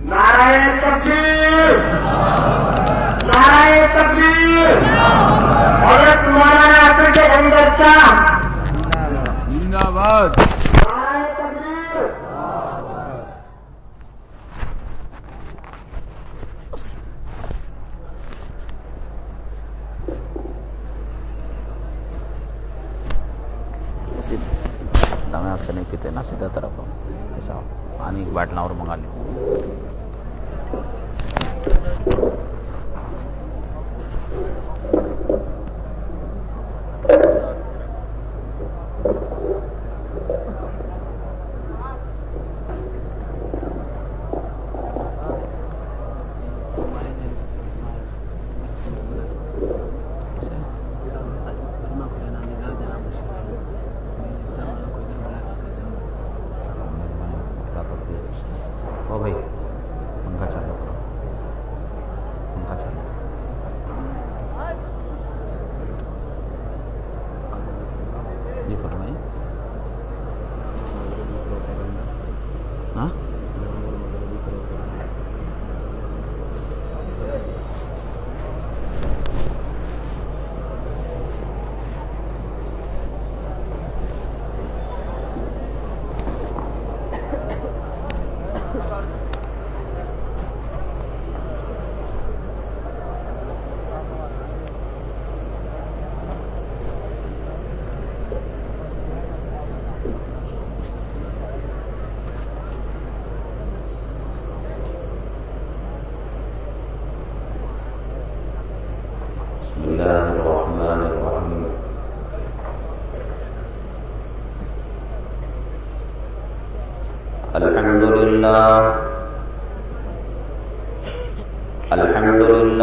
نارائن تبدیل نارائن تبدیل حضرت مولانا اصل کے اندر زندہ باد۔ سے نہیں پیتے نا سیدھا طرف ایسا پانی کی باٹلا اور منگا لیں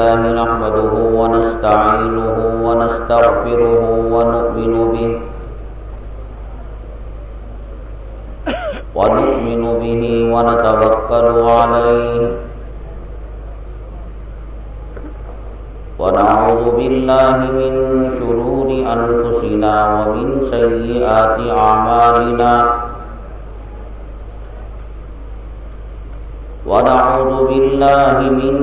الله نحمده ونستعينه ونستغفره ونؤمن به ونؤمن به ونتوكل عليه ونعوذ بالله من شرور أنفسنا ومن سيئات أعمالنا ونعوذ بالله من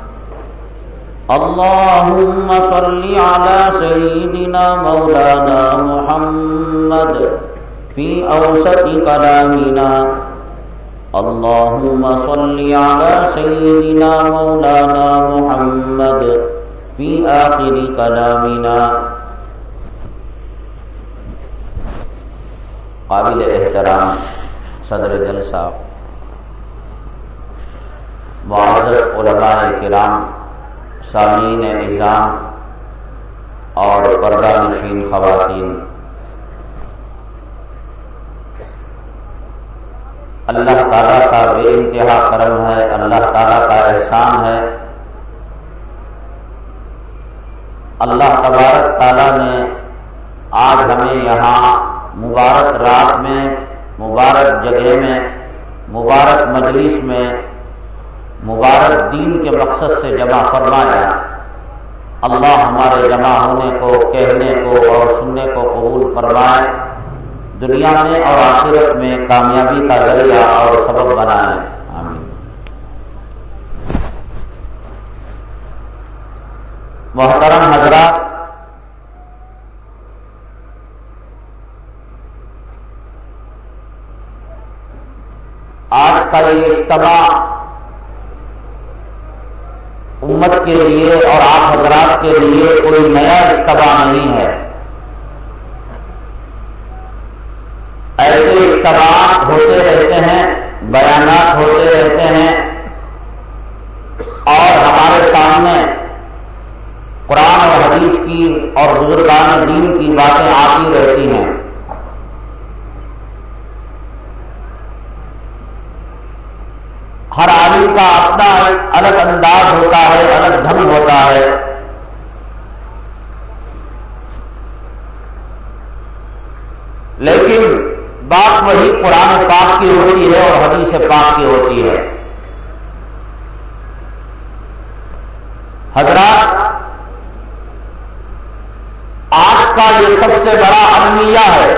اللهم صل على سيدنا مولانا محمد في أوسط كلامنا اللهم صل على سيدنا مولانا محمد في آخر كلامنا قابل احترام صدر جلسہ. معذر علماء کرام سامعین نظام اور پردہ نشین خواتین۔ اللہ تعالیٰ کا بے انتہا کرم ہے، اللہ تعالیٰ کا احسان ہے۔ اللہ تبارک تعالیٰ نے آج ہمیں یہاں مبارک رات میں، مبارک جگہ میں، مبارک مجلس میں مبارک دین کے مقصد سے جمع فرمایا۔ اللہ ہمارے جمع ہونے کو، کہنے کو اور سننے کو قبول فرمائے۔ دنیا میں اور آخرت میں کامیابی کا ذریعہ اور سبب بنائے۔ آمین۔ محترم حضرات، آج کا یہ اجتماع امت کے لیے اور آپ حضرات کے لیے کوئی نیا اجتماع نہیں ہے۔ ایسے اجتماعات ہوتے رہتے ہیں، بیانات ہوتے رہتے ہیں۔ اور ہمارے سامنے قرآن اور حدیث کی اور بزرگان دین کی باتیں آتی رہتی ہیں۔ ہر عالم کا اپنا الگ انداز ہوتا ہے، الگ ڈھنگ ہوتا ہے۔ لیکن بات وہی قرآن پاک کی ہوتی ہے اور حدیث پاک کی ہوتی ہے۔ حضرات، آج کا یہ سب سے بڑا المیہ ہے۔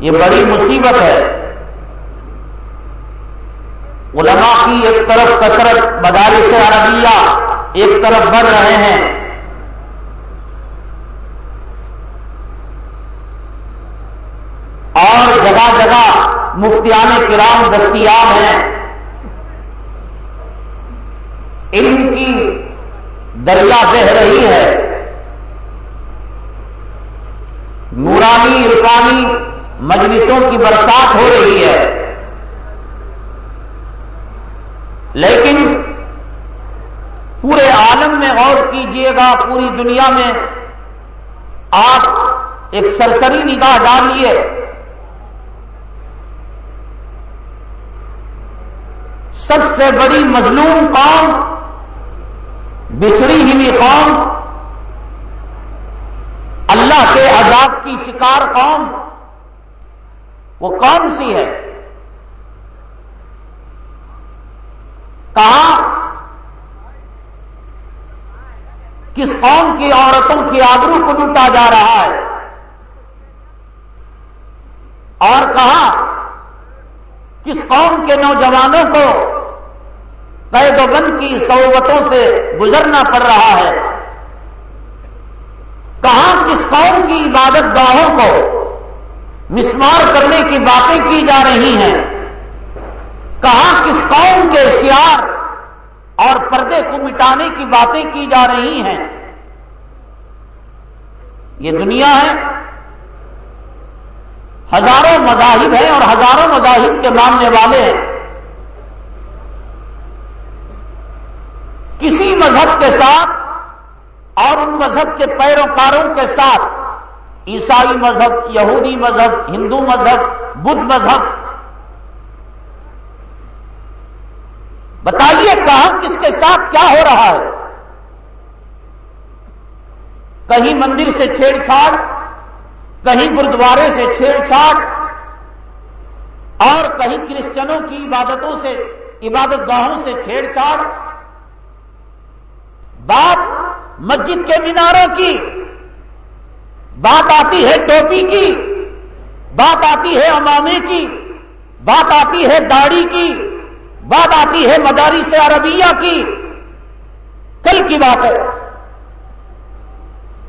یہ بڑی مصیبت ہے۔ علماء کی ایک طرف کثرت مدارس عربیہ ایک طرف بڑھ رہے ہیں۔ اور جگہ جگہ مفتیان کرام دستیاب ہیں۔ علم کی دریا بہ رہی ہے۔ نورانی عرفانی مجلسوں کی برسات ہو رہی ہے۔ لیکن پورے عالم میں غور کیجیے گا، پوری دنیا میں آپ ایک سرسری نگاہ ڈالیے۔ سب سے بڑی مظلوم قوم، بچھڑی ہوئی قوم، اللہ کے عذاب کی شکار قوم، وہ کون سی ہے؟ کہاں؟ کس قوم کی عورتوں کی آبرو کو لوٹا جا رہا ہے؟ اور کہاں؟ کس قوم کے نوجوانوں کو قید و بند کی صعوبتوں سے گزرنا پڑ رہا ہے؟ کہاں کس قوم کی عبادت گاہوں کو مسمار کرنے کی باتیں کی جا رہی ہیں؟ کہاں کس قوم کے سیار اور پردے کو مٹانے کی باتیں کی جا رہی ہیں؟ یہ دنیا ہے۔ ہزاروں مذاہب ہیں اور ہزاروں مذاہب کے ماننے والے ہیں۔ کسی مذہب کے ساتھ اور ان مذہب کے پیروکاروں کے ساتھ، عیسائی مذہب، یہودی مذہب، ہندو مذہب، بدھ مذہب بتائیے کہاں کس کے ساتھ کیا ہو رہا ہے؟ کہیں مندر سے چھیڑ چھاڑ، کہیں گرودوارے سے چھیڑ چھاڑ، اور کہیں کرسچنوں کی عبادتوں سے، عبادت گاہوں سے چھیڑ چھاڑ۔ بات مسجد کے میناروں کی، بات آتی ہے ٹوپی کی، بات آتی ہے امامے کی، بات آتی ہے داڑھی کی۔ بات آتی ہے مداری سے عربیہ کی۔ کل کی بات ہے۔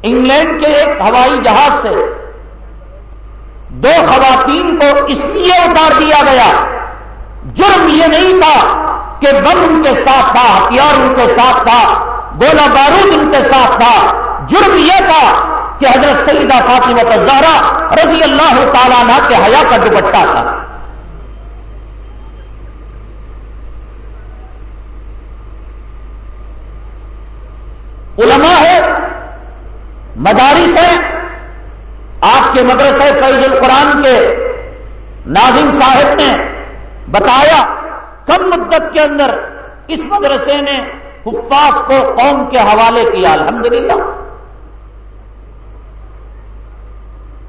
انگلینڈ کے ایک ہوائی جہاز سے دو خواتین کو اس لیے اتار دیا گیا۔ جرم یہ نہیں تھا کہ بم ان کے ساتھ تھا، ہتھیار ان کے ساتھ تھا، گولا بارود ان کے ساتھ تھا۔ جرم یہ تھا کہ حضرت سیدہ فاطمہ زہرا رضی اللہ تعالیٰ عنہ کے حیا کا دوپٹہ تھا۔ علماء ہے، مدارس ہے آپ کے مدرسہ فیض القرآن کے ناظم صاحب نے بتایا، کم مدت کے اندر اس مدرسے نے حفاظ کو قوم کے حوالے کیا، الحمدللہ۔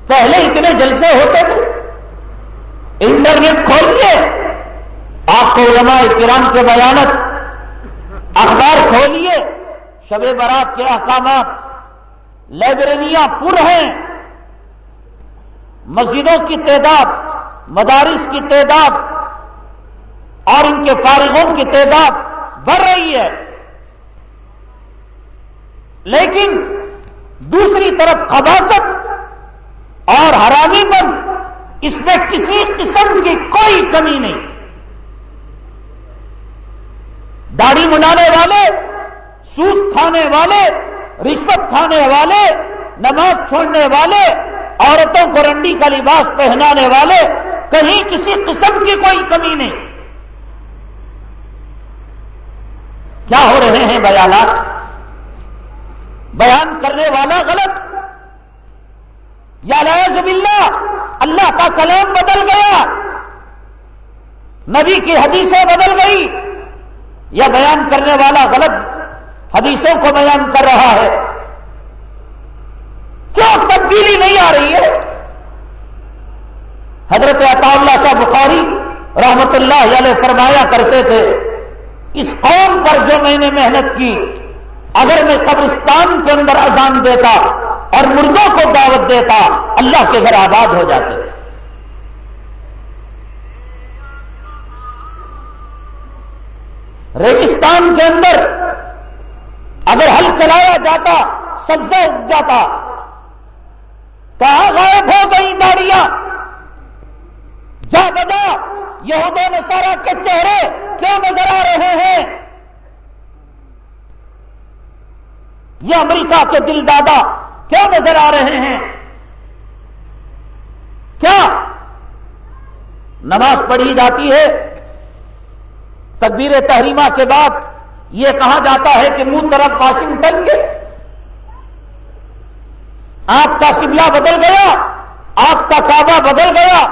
پہلے اتنے جلسے ہوتے تھے، انٹرنیٹ کھولئے آپ کو علماء کرام کے بیانت اخبار کھولئے شب برات کے احکامات، لائبریریاں پر ہیں۔ مسجدوں کی تعداد، مدارس کی تعداد اور ان کے فارغوں کی تعداد بڑھ رہی ہے۔ لیکن دوسری طرف خباست اور حرامی پن، اس میں کسی قسم کی کوئی کمی نہیں۔ داڑھی منانے والے سوس کھانے والے، رشوت کھانے والے، نماز چھوڑنے والے، عورتوں کو رنڈی کا لباس پہنانے والے، کہیں کسی قسم کی کوئی کمی نہیں۔ کیا ہو رہے ہیں بیانات؟ بیان کرنے والا غلط۔ یا لائز باللہ، اللہ کا کلام بدل گیا۔ نبی کی حدیثیں بدل گئی۔ یا بیان کرنے والا غلط۔ حدیثوں کو بیان کر رہا ہے۔ کیوں تبدیلی نہیں آ رہی ہے؟ حضرت اللہ شاہ بخاری رحمت اللہ علیہ فرمایا کرتے تھے، اس قوم پر جو میں نے محنت کی، اگر میں قبرستان کے اندر اذان دیتا اور مردوں کو دعوت دیتا، اللہ کے گھر آباد ہو جاتے۔ ریگستان کے اندر اگر ہل چلایا جاتا سبزہ اگ جاتا، کہاں غائب ہو گئی داڑیاں جا بدا یہود نصارہ کے چہرے کیوں نظر آ رہے ہیں؟ یہ امریکہ کے دل دادا کیا نظر آ رہے ہیں؟ کیا نماز پڑھی جاتی ہے؟ تقبیر تحریمہ کے بعد یہ کہا جاتا ہے کہ منہ طرف واشنگٹن کے آپ کا قبلہ بدل گیا آپ کا کعبہ بدل گیا۔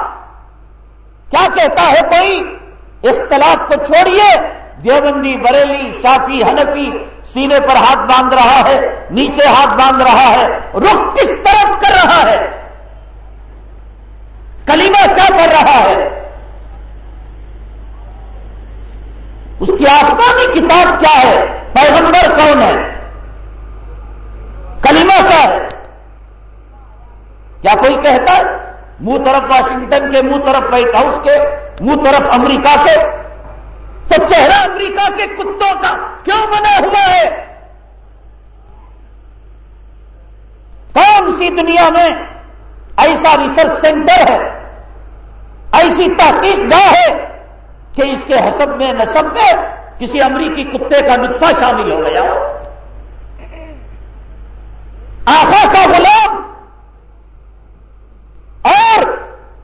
کیا کہتا ہے کوئی؟ اختلاف کو چھوڑیے۔ دیوبندی، بریلی، شافی، حنفی، سینے پر ہاتھ باندھ رہا ہے، نیچے ہاتھ باندھ رہا ہے۔ رخ کس طرف کر رہا ہے؟ کلیمہ کیا کر رہا ہے؟ اس کی آسمانی کتاب کیا ہے؟ پیغمبر کون ہے؟ کلیمہ کیا ہے؟ کیا کوئی کہتا ہے؟ منہ طرف واشنگٹن کے، منہ طرف وائٹ ہاؤس کے، منہ طرف امریکہ کے؟ تو چہرہ امریکہ کے کتوں کا کیوں بنا ہوا ہے؟ کون سی دنیا میں ایسا ریسرچ سینٹر ہے؟ ایسی تحقیق گاہ ہے؟ کہ اس کے حسب میں نصب میں کسی امریکی کتے کا نطفہ شامل ہو گیا آخا کا غلام اور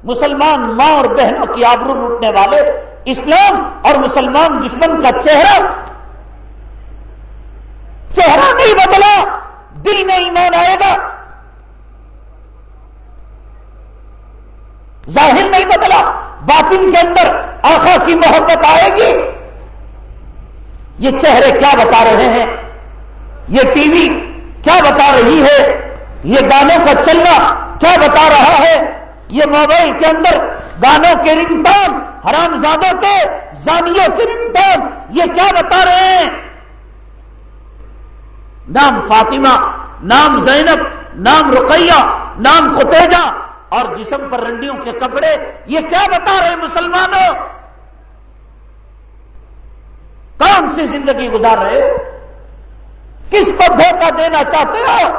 مسلمان ماں اور بہنوں کی آبرو لوٹنے والے اسلام اور مسلمان دشمن کا چہرہ۔ چہرہ نہیں بدلا، دل میں ایمان آئے گا۔ ظاہر نہیں بدلا۔ باطن کے اندر آخا کی محبت آئے گی؟ یہ چہرے کیا بتا رہے ہیں؟ یہ ٹی وی کیا بتا رہی ہے؟ یہ گانوں کا چلنا کیا بتا رہا ہے؟ یہ موبائل کے اندر گانوں کے رنگٹون حرام زادوں کے، زانیوں کے رنگٹون یہ کیا بتا رہے ہیں؟ نام فاطمہ، نام زینب، نام رقیہ، نام ختیجہ اور جسم پر رنڈیوں کے کپڑے، یہ کیا بتا رہے مسلمانوں؟ کون سی زندگی گزار رہے کس کو دھوکہ دینا چاہتے ہو؟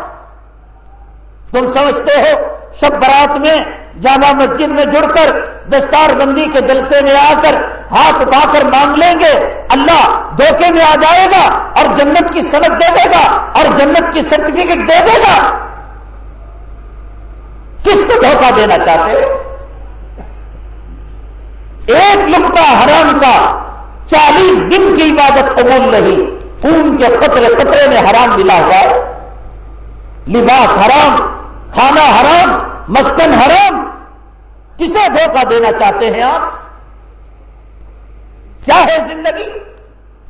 تم سمجھتے ہو، سب برات میں جامع مسجد میں جڑ کر دستار بندی کے جلسے میں آ کر ہاتھ اٹھا کر مانگ لیں گے، اللہ دھوکے میں آ جائے گا اور جنت کی سڑک دے دے گا اور جنت کی سرٹیفکیٹ دے دے گا۔ کس کو دھوکہ دینا چاہتے ایک لکتا حرام کا چالیس دن کی عبادت قبول نہیں، خون کے قطرے قطرے میں حرام ملا ہوا۔ ہے لباس حرام، کھانا حرام، مسکن حرام۔ کسے دھوکہ دینا چاہتے ہیں آپ؟ کیا ہے زندگی؟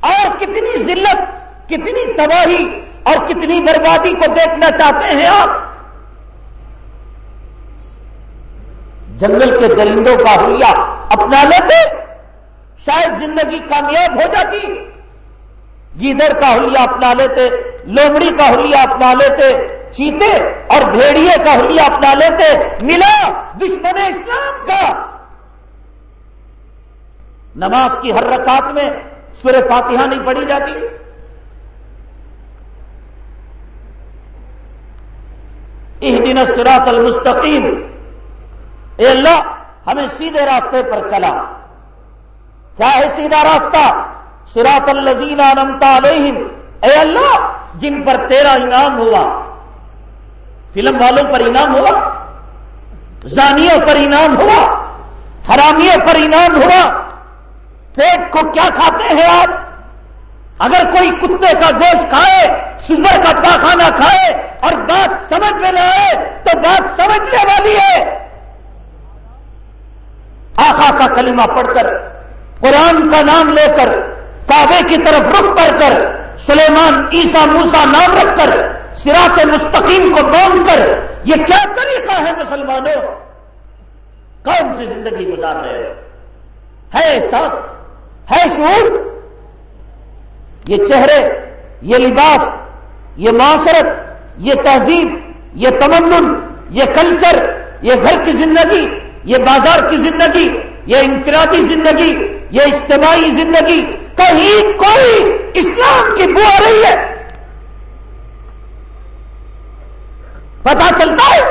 اور کتنی ذلت، کتنی تباہی اور کتنی بربادی کو دیکھنا چاہتے ہیں آپ؟ جنگل کے درندوں کا حلیہ اپنا لیتے شاید زندگی کامیاب ہو جاتی۔ گیدر کا حلیہ اپنا لیتے، لومڑی کا حلیہ اپنا لیتے، چیتے اور بھیڑیے کا حلیہ اپنا لیتے، ملا دشمن اسلام کا۔ نماز کی ہر رکعت میں سور فاتحہ نہیں پڑھی جاتی۔ اس دن سراط المستقیم۔ اے اللہ، ہمیں سیدھے راستے پر چلا۔ کیا ہے سیدھا راستہ؟ سراط الزین نمتا علیہم۔ اے اللہ، جن پر تیرا انعام ہوا۔ فلم والوں پر انعام ہوا۔ زانیوں پر انعام ہوا۔ حرامیوں پر انعام ہوا۔ پیٹ کو کیا کھاتے ہیں آپ؟ اگر کوئی کتے کا گوشت کھائے، سور کا پاخانہ کھائے اور بات سمجھ میں نہ آئے، تو بات سمجھنے والی ہے۔ آخا کا کلمہ پڑھ کر، قرآن کا نام لے کر، کعبے کی طرف رخ کر کر، سلیمان عیسا موسا نام رکھ کر سراط مستقیم کو باندھ کر، یہ کیا طریقہ ہے مسلمانوں؟ کون سی زندگی گزار رہے ہے احساس؟ ہے شعور؟ یہ چہرے، یہ لباس، یہ معاشرت، یہ تہذیب، یہ تمدن، یہ کلچر، یہ گھر کی زندگی یہ بازار کی زندگی، یہ انفرادی زندگی، یہ اجتماعی زندگی، کہیں کوئی اسلام کی بو آ رہی ہے۔ پتا چلتا ہے۔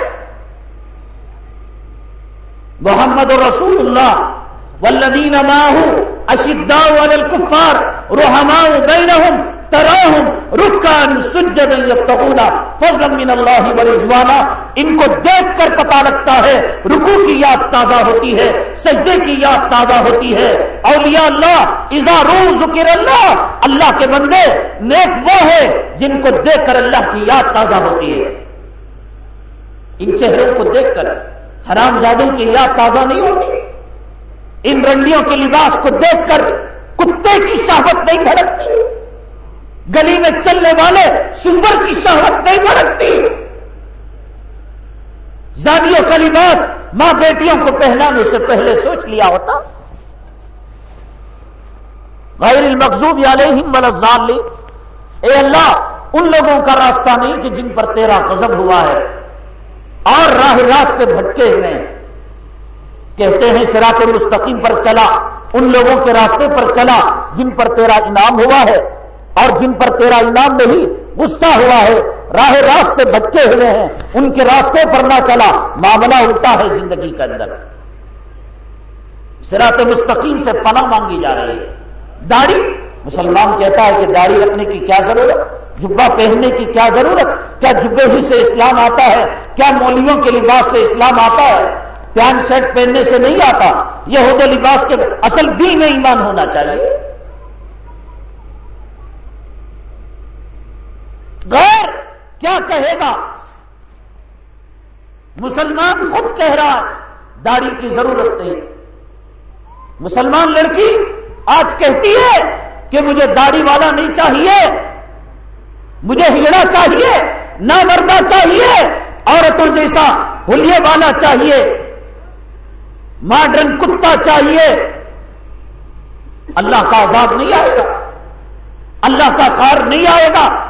محمد رسول اللہ، والذین ماہو اشداء علی الکفار، رحماء بینہم تراہم رکان سجد یبتغون فضلا من اللہ ورضوانا ان کو دیکھ کر پتا لگتا ہے رکو کی یاد تازہ ہوتی ہے، سجدے کی یاد تازہ ہوتی ہے۔ اولیاء اللہ، اذا رو ذکر اللہ اللہ کے بندے نیک وہ ہے جن کو دیکھ کر اللہ کی یاد تازہ ہوتی ہے۔ ان چہروں کو دیکھ کر حرام زادوں کی یاد تازہ نہیں ہوتی۔ ان رنڈیوں کے لباس کو دیکھ کر کتے کی شہوت نہیں بھڑکتی۔ گلی میں چلنے والے سندر کی شہوت نہیں بھڑکتی۔ زادیوں کا لباس ماں بیٹیوں کو پہنانے سے پہلے سوچ لیا ہوتا۔ غیر المقصوب علیہم لی اے اللہ، ان لوگوں کا راستہ نہیں کہ جن پر تیرا قزب ہوا ہے۔ اور راہ راست سے بھٹکے ہوئے۔ کہتے ہیں سراط مستقیم پر چلا۔ ان لوگوں کے راستے پر چلا جن پر تیرا انعام ہوا ہے۔ اور جن پر تیرا انعام نہیں، غصہ ہوا ہے، راہ راست سے بچے ہوئے ہیں، ان کے راستے پر نہ چلا۔ معاملہ الٹا ہے زندگی کے اندر۔ سراط مستقیم سے پناہ مانگی جا رہی ہے۔ داڑھی، مسلمان کہتا ہے کہ داڑھی رکھنے کی کیا ضرورت؟ جبا پہننے کی کیا ضرورت؟ کیا جبے ہی سے اسلام آتا ہے؟ کیا مولیوں کے لباس سے اسلام آتا ہے؟ پینٹ شرٹ پہننے سے نہیں آتا؟ یہ ہو لباس کے اصل دل میں ایمان ہونا چاہیے۔ غیر کیا کہے گا؟ مسلمان خود کہہ رہا ہے، داڑھی کی ضرورت نہیں۔ مسلمان لڑکی آج کہتی ہے کہ مجھے داڑھی والا نہیں چاہیے، مجھے ہجڑا چاہیے نہ مردہ چاہیے، عورتوں جیسا ہولیے والا چاہیے، ماڈرن کتا چاہیے۔ اللہ کا عذاب نہیں آئے گا، اللہ کا کار نہیں آئے گا۔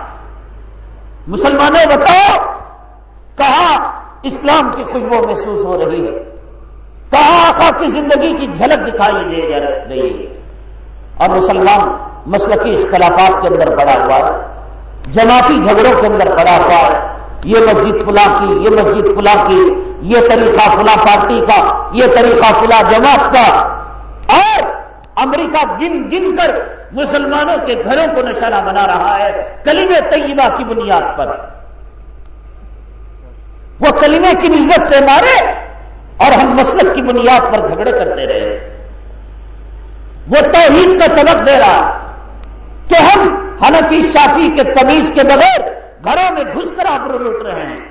مسلمانوں بتاؤ، کہاں اسلام کی خوشبو محسوس ہو رہی ہے؟ کہاں آخا کی زندگی کی جھلک دکھائی دے رہی ہے؟ اور مسلمان مسلقی اختلافات کے اندر پڑا ہوا ہے، جماعتی جھگڑوں کے اندر پڑا ہوا ہے، یہ مسجد فلا کی، یہ مسجد فلا کی، یہ طریقہ فلا پارٹی کا، یہ طریقہ فلا جماعت کا، اور امریکہ گن گن کر مسلمانوں کے گھروں کو نشانہ بنا رہا ہے کلیم طیبہ کی بنیاد پر۔ وہ کلمے کی نسبت سے مارے اور ہم مسلک کی بنیاد پر جھگڑے کرتے رہے۔ وہ توحید کا سبق دے رہا کہ ہم حنفی، شافی کے تمیز کے بغیر گھروں میں گھس کر آبرو لوٹ رہے ہیں۔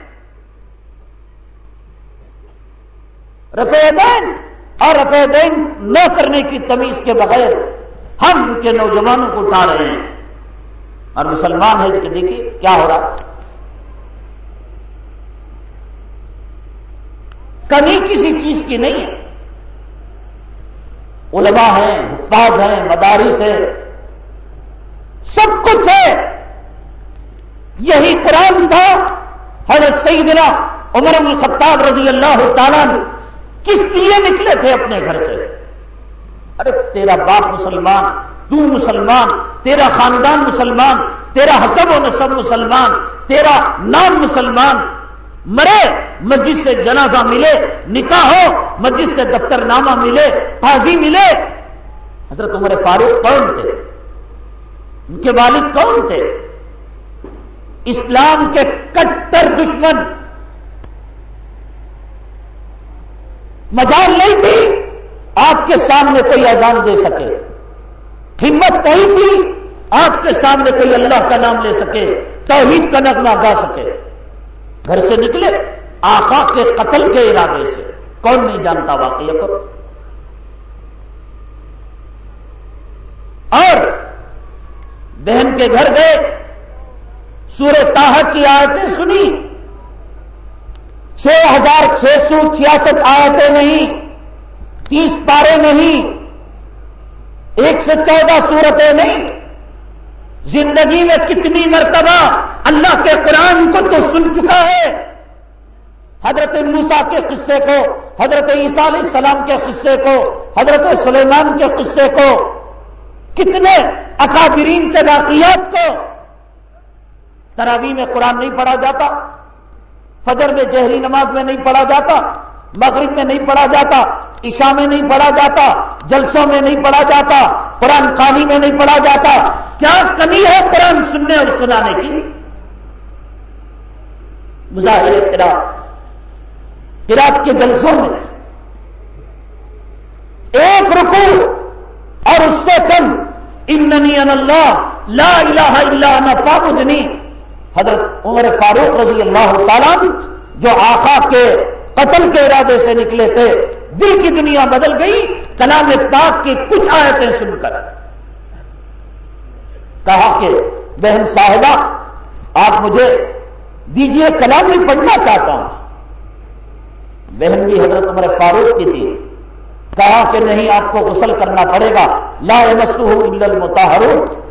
رفع اور رفع دین نہ کرنے کی تمیز کے بغیر ہم ان کے نوجوانوں کو اٹھا رہے ہیں۔ اور مسلمان ہے کہ دیکھیے کیا ہو رہا۔ کمی کسی چیز کی نہیں ہے۔ علماء ہیں، حفاظ ہیں، مدارس ہیں۔ سب کچھ ہے۔ یہی قرآن تھا۔ حضرت سیدنا عمر الخطاب رضی اللہ تعالیٰ نے کس لیے نکلے تھے اپنے گھر سے؟ ارے تیرا باپ مسلمان، تو مسلمان، تیرا خاندان مسلمان، تیرا حسب و نصب مسلمان، تیرا نام مسلمان۔ مرے، مسجد سے جنازہ ملے، نکاح ہو، مسجد سے دفتر نامہ ملے، قاضی ملے۔ حضرت عمر فاروق کون تھے؟ ان کے والد کون تھے؟ اسلام کے کٹر دشمن۔ مجال نہیں تھی، آپ کے سامنے کوئی اذان دے سکے۔ ہمت نہیں تھی، آپ کے سامنے کوئی اللہ کا نام لے سکے، توحید کا نغمہ گا سکے۔ گھر سے نکلے، آقا کے قتل کے ارادے سے۔ کون نہیں جانتا واقعہ کو؟ اور بہن کے گھر گئے، سورہ تاہ کی آیتیں سنی۔ چھ ہزار چھ سو چھیاسٹھ آیتیں نہیں، تیس پارے نہیں، ایک سے چودہ صورتیں نہیں۔ زندگی میں کتنی مرتبہ اللہ کے قرآن کو تو سن چکا ہے۔ حضرت موسا کے قصے کو، حضرت عیسیٰ علیہ السلام کے قصے کو، حضرت سلیمان کے قصے کو، کتنے اکابرین کے واقعات کو۔ تراوی میں قرآن نہیں پڑھا جاتا۔ فجر میں جہری نماز میں نہیں پڑھا جاتا، مغرب میں نہیں پڑھا جاتا، عشاء میں نہیں پڑھا جاتا، جلسوں میں نہیں پڑھا جاتا، قرآن خانی میں نہیں پڑھا جاتا۔ کیا کمی ہے قرآن سننے اور سنانے کی؟ مظاہر قرآن۔ کے جلسوں میں ایک رکو اور اس سے کم، اننی ان اللہ، لا الہ الا انا فابدنی حضرت عمر فاروق رضی اللہ تعالیٰ جو آقا کے قتل کے ارادے سے نکلے تھے، دل کی دنیا بدل گئی، کلام پاک کی کچھ آیتیں سن کر۔ کہا کہ، بہن صاحبہ، آپ مجھے دیجیے کلام بھی پڑھنا چاہتا ہوں۔ بہن بھی حضرت عمر فاروق کی تھی۔ کہا کہ نہیں، آپ کو غسل کرنا پڑے گا۔ لا مسو المتحر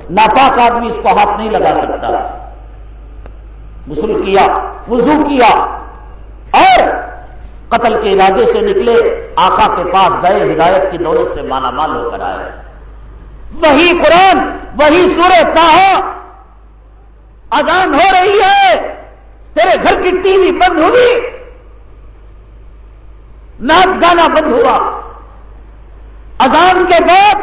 ناپاک آدمی اس کو ہاتھ نہیں لگا سکتا۔ غسل کیا، وضو کیا اور قتل کے ارادے سے نکلے، آقا کے پاس گئے، ہدایت کی دولت سے مالا مال ہو کر آئے۔ وہی قرآن، وہی سورہ کہا اذان ہو رہی ہے، تیرے گھر کی ٹی وی بند ہوگی۔ ناچ گانا بند ہوا۔ اذان کے بعد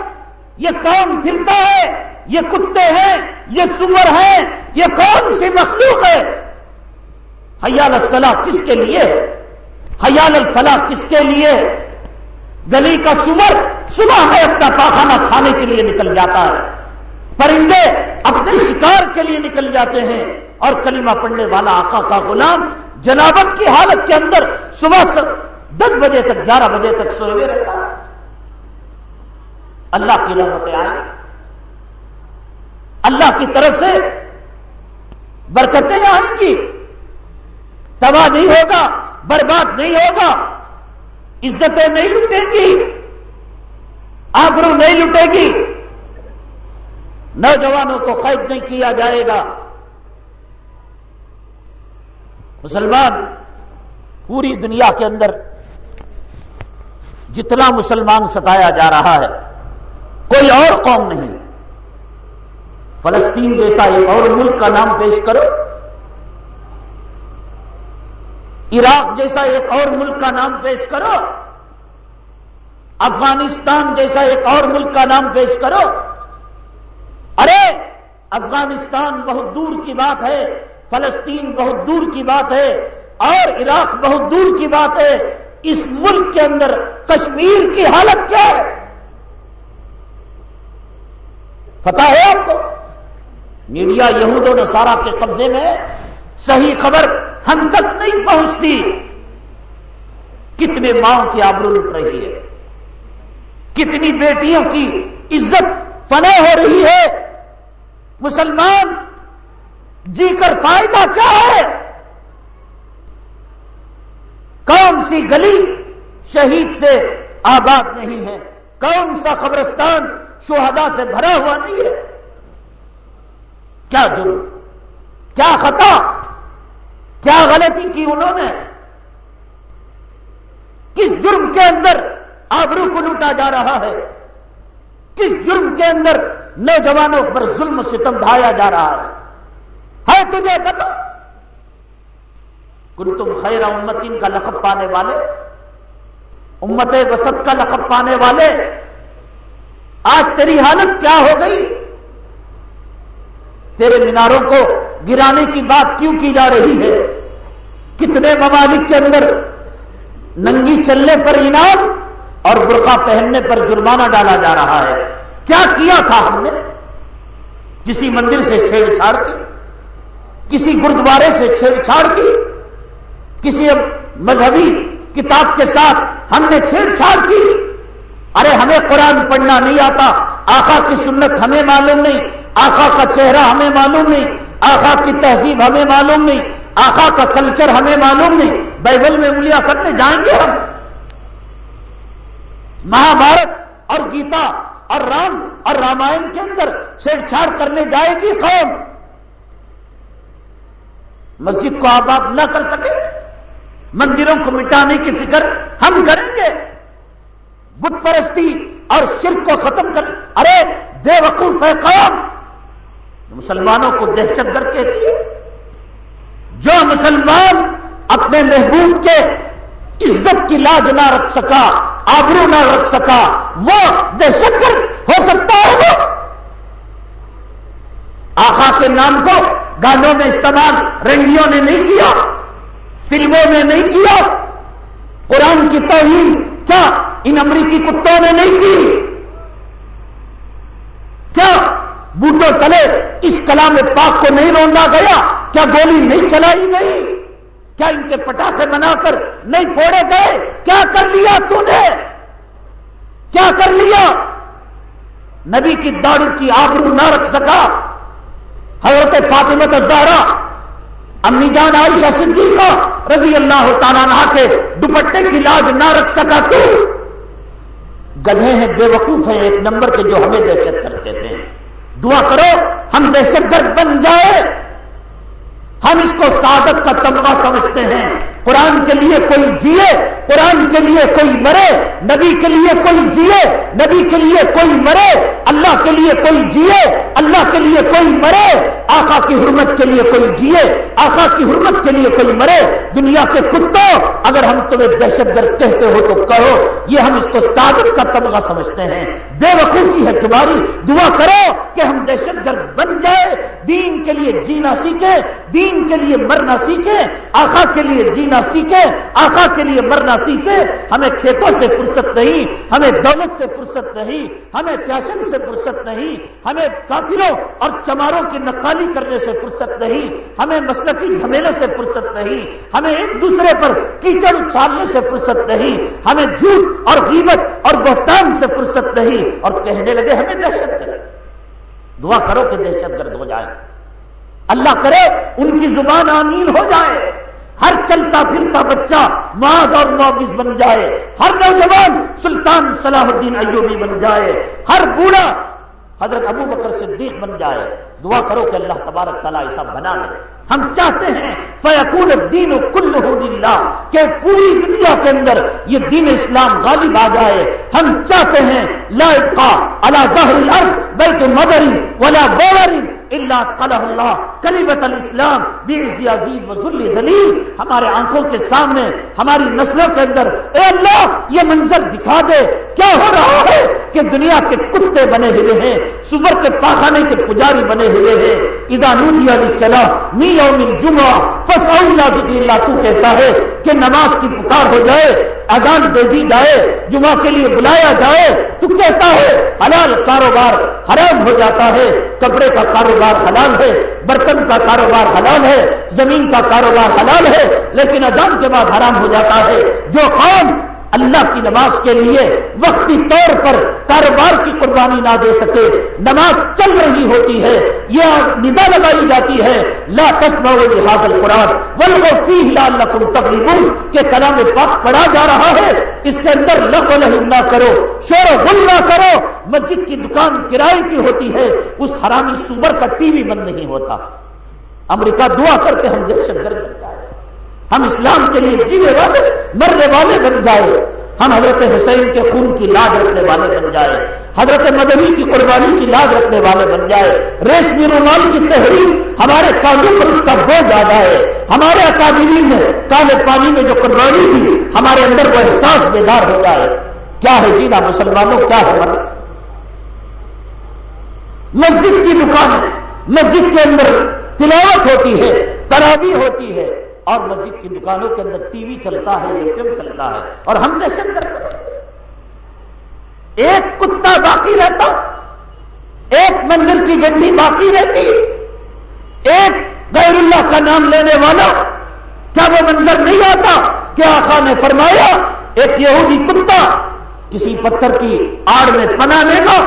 یہ کون پھرتا ہے۔ یہ کتے ہیں، یہ سور ہیں، یہ کون سی مخلوق ہے؟ حیال الصلاح کس کے لیے؟ ہے حیال الفلاح کس کے لیے؟ گلی کا سمر صبح ہے اپنا پاخانہ کھانے کے لیے نکل جاتا ہے۔ پرندے اپنے شکار کے لیے نکل جاتے ہیں۔ اور کلمہ پڑھنے والا آقا کا غلام جنابت کی حالت کے اندر صبح دس بجے تک، گیارہ بجے تک سوئے رہتا ہے۔ اللہ کی رحمتیں آئیں اللہ کی طرف سے برکتیں آئیں گی تباہ نہیں ہوگا، برباد نہیں ہوگا، عزتیں نہیں لٹیں گی، آبرو نہیں لٹے گی۔ نوجوانوں کو قید نہیں کیا جائے گا۔ مسلمان پوری دنیا کے اندر جتنا مسلمان ستایا جا رہا ہے، کوئی اور قوم نہیں۔ فلسطین جیسا ایک اور ملک کا نام پیش کرو۔ عراق جیسا ایک اور ملک کا نام پیش کرو۔ افغانستان جیسا ایک اور ملک کا نام پیش کرو۔ ارے، افغانستان بہت دور کی بات ہے، فلسطین بہت دور کی بات ہے اور عراق بہت دور کی بات ہے۔ اس ملک کے اندر کشمیر کی حالت کیا ہے؟ پتا ہے آپ کو؟ میڈیا یہود و نصارہ کے قبضے میں صحیح خبر ہم تک نہیں پہنچتی۔ کتنے ماؤں کی آبرو لٹ رہی ہے۔ کتنی بیٹیوں کی عزت فنا ہو رہی ہے۔ مسلمان جی کر فائدہ کیا ہے؟ کون سی گلی شہید سے آباد نہیں ہے؟ کون سا قبرستان شہدا سے بھرا ہوا نہیں ہے؟ کیا جرم کیا خطا؟ کیا غلطی کی انہوں نے؟ کس جرم کے اندر آبرو کو لوٹا جا رہا ہے؟ کس جرم کے اندر نوجوانوں پر ظلم ستم ڈھایا جا رہا ہے؟ ہے تجھے پتا کل تم خیر امتین کا لقب پانے والے، امت وسط کا لقب پانے والے، آج تیری حالت کیا ہو گئی؟ تیرے میناروں کو گرانے کی بات کیوں کی جا رہی ہے؟ کتنے ممالک کے اندر ننگی چلنے پر انعام اور برقع پہننے پر جرمانہ ڈالا جا رہا ہے؟ کیا کیا تھا ہم نے؟ کسی مندر سے چھیڑ چھاڑ کی، کسی گردوارے سے چھیڑ چھاڑ کی، کسی مذہبی کتاب کے ساتھ ہم نے چھیڑ چھاڑ کی؟ ارے ہمیں قرآن پڑھنا نہیں آتا آقا کی سنت ہمیں معلوم نہیں آقا کا چہرہ ہمیں معلوم نہیں آقا کی تہذیب ہمیں معلوم نہیں آقا کا کلچر ہمیں معلوم نہیں بائبل میں انگلیاں کرنے جائیں گے ہم مہابھارت اور گیتا اور رام اور رامائن کے اندر چھیڑ چھاڑ کرنے جائے گی قوم مسجد کو آباد نہ کر سکے مندروں کو مٹانے کی فکر ہم کریں گے بت پرستی اور شرک کو ختم کر ارے، بے وقوف ہے قوم۔ مسلمانوں کو دہشت گرد کہتی ہے جو مسلمان اپنے محبوب کے عزت کی لاج نہ رکھ سکا، آبرو نہ رکھ سکا، وہ دہشت گرد ہو سکتا ہے وہ۔ آخا کے نام کو گانوں میں استعمال، رنگیوں نے نہیں کیا، فلموں میں نہیں کیا۔ قرآن کی توہین کیا ان امریکی کتوں نے نہیں کی؟ کیا بوٹو تلے اس کلام پاک کو نہیں روندا گیا؟ کیا گولی نہیں چلائی گئی؟ کیا ان کے پٹاخے بنا کر نہیں پھوڑے گئے؟ کیا کر لیا تو نے؟ کیا کر لیا؟ نبی کی داڑھی کی آبرو نہ رکھ سکا۔ حضرت فاطمت الزہرا امی جان عائشہ صدیقہ رضی اللہ تعالیٰ نہ کے دوپٹے کی لاج نہ رکھ سکا تو گدھے ہیں، بے وقوف ہیں ایک نمبر کے جو ہمیں دہشت کرتے تھے۔ دعا کرو، ہم دہشت گرد بن جائے۔ ہم اس کو سعادت کا تمغہ سمجھتے ہیں۔ قرآن کے لیے کوئی جیے، قرآن کے لیے کوئی مرے، نبی کے لیے کوئی جیے۔ نبی کے لیے کوئی مرے، اللہ کے لیے کوئی جیے، اللہ کے لیے کوئی مرے، آقا کی حرمت کے لیے کوئی جیے، آقا کی حرمت کے لیے کوئی مرے، دنیا کے کتوں، اگر ہم تمہیں دہشت گرد کہتے ہو تو کہو، یہ ہم اس کو سعادت کا تمغہ سمجھتے ہیں۔ بے وقوفی ہے تمہاری۔ دعا کرو کہ ہم دہشت گرد بن جائے دین کے لیے جینا سیکھیں، دین کے لیے مرنا سیکھے آقا کے لیے جینا سیکھے آقا کے لیے مرنا سیکھے ہمیں کھیتوں سے فرصت نہیں، ہمیں دولت سے فرصت نہیں، ہمیں فیشن سے فرصت نہیں، ہمیں کافروں اور چماروں کی نقالی کرنے سے فرصت نہیں، ہمیں مسلقی جھمیلے سے فرصت نہیں، ہمیں ایک دوسرے پر کیچڑ اچھالنے سے فرصت نہیں، ہمیں جھوٹ اور غیبت اور بہتان سے فرصت نہیں۔ اور کہنے لگے، ہمیں دہشت گرد۔ دعا کرو کہ دہشت گرد ہو جائے۔ اللہ کرے، ان کی زبان آمین ہو جائے۔ ہر چلتا پھرتا بچہ معاذ اور معاوض بن جائے، ہر نوجوان سلطان صلاح الدین ایوبی بن جائے، ہر بوڑھا حضرت ابو بکر صدیق بن جائے۔ دعا کرو کہ اللہ تبارک تعالیٰ ایسا بنا دے ہم چاہتے ہیں فیقول دین و کل اللہ کہ پوری دنیا کے اندر یہ دین اسلام غالب آ جائے۔ ہم چاہتے ہیں لا اللہ ظاہر الارض بلکہ مدری ولا بورری اللہ قلع اللہ کلیبت الاسلام بھی عزیز وزل ذلیل ہمارے آنکھوں کے سامنے، ہماری نسلوں کے اندر۔ اے اللہ، یہ منظر دکھا دے۔ کیا ہو رہا ہے کہ دنیا کے کتے بنے ہوئے ہیں صبح کے پاخانے کے پجاری بنے ہوئے ہیں۔ ادانودی علیہ السلام می یوم الجمعہ فصل اللہ ذکر اللہ تو کہتا ہے کہ نماز کی پکار ہو جائے، اذان دے دی جائے، جمعہ کے لیے بلایا جائے، تو کہتا ہے، حلال کاروبار حرام ہو جاتا ہے، کپڑے کا کاروبار حلال ہے، برتن کا کاروبار حلال ہے، زمین کا کاروبار حلال ہے، لیکن اذان کے بعد حرام ہو جاتا ہے۔ جو قوم اللہ کی نماز کے لیے وقتی طور پر کاروبار کی قربانی نہ دے سکے۔ نماز چل رہی ہوتی ہے، یہ ندا لگائی جاتی ہے۔ لا حاضل قرآن ولو فی لعلکم تغلبون۔ کے کلام پاک پڑھا جا رہا ہے، اس کے اندر لق و لہم نہ کرو، شور و غل نہ کرو۔ مسجد کی دکان کرائے کی ہوتی ہے، اس حرامی سوبر کا ٹی وی بند نہیں ہوتا۔ امریکہ دعا کر کے ہم دہشت گرد بن جائے۔ ہم اسلام کے لیے جینے والے مرنے والے بن جائے۔ ہم حضرت حسین کے خون کی لاج رکھنے والے بن جائے۔ حضرت مدنی کی قربانی کی لاج رکھنے والے بن جائے۔ ریشمی رومال کی تحریر ہمارے قانون پر اس کا بہت زیادہ ہے۔ ہمارے اکادمین میں کالے پانی میں جو قربانی تھی ہمارے اندر وہ احساس بیدار ہو جائے۔ کیا ہے جینا مسلمانوں، کیا ہے مرنا مسجد کی دکان مسجد کے اندر تلاوت ہوتی ہے ترابی ہوتی ہے۔ اور مسجد کی دکانوں کے اندر ٹی وی چلتا ہے ایٹیم چلتا ہے۔ اور ہم دہشت کرتے ایک کتا باقی رہتا، ایک مندر کی گڈی باقی رہتی، ایک غیر اللہ کا نام لینے والا، کیا وہ منظر نہیں آتا کیا آخا نے فرمایا، ایک یہودی کتا کسی پتھر کی آڑ میں پناہ لے گا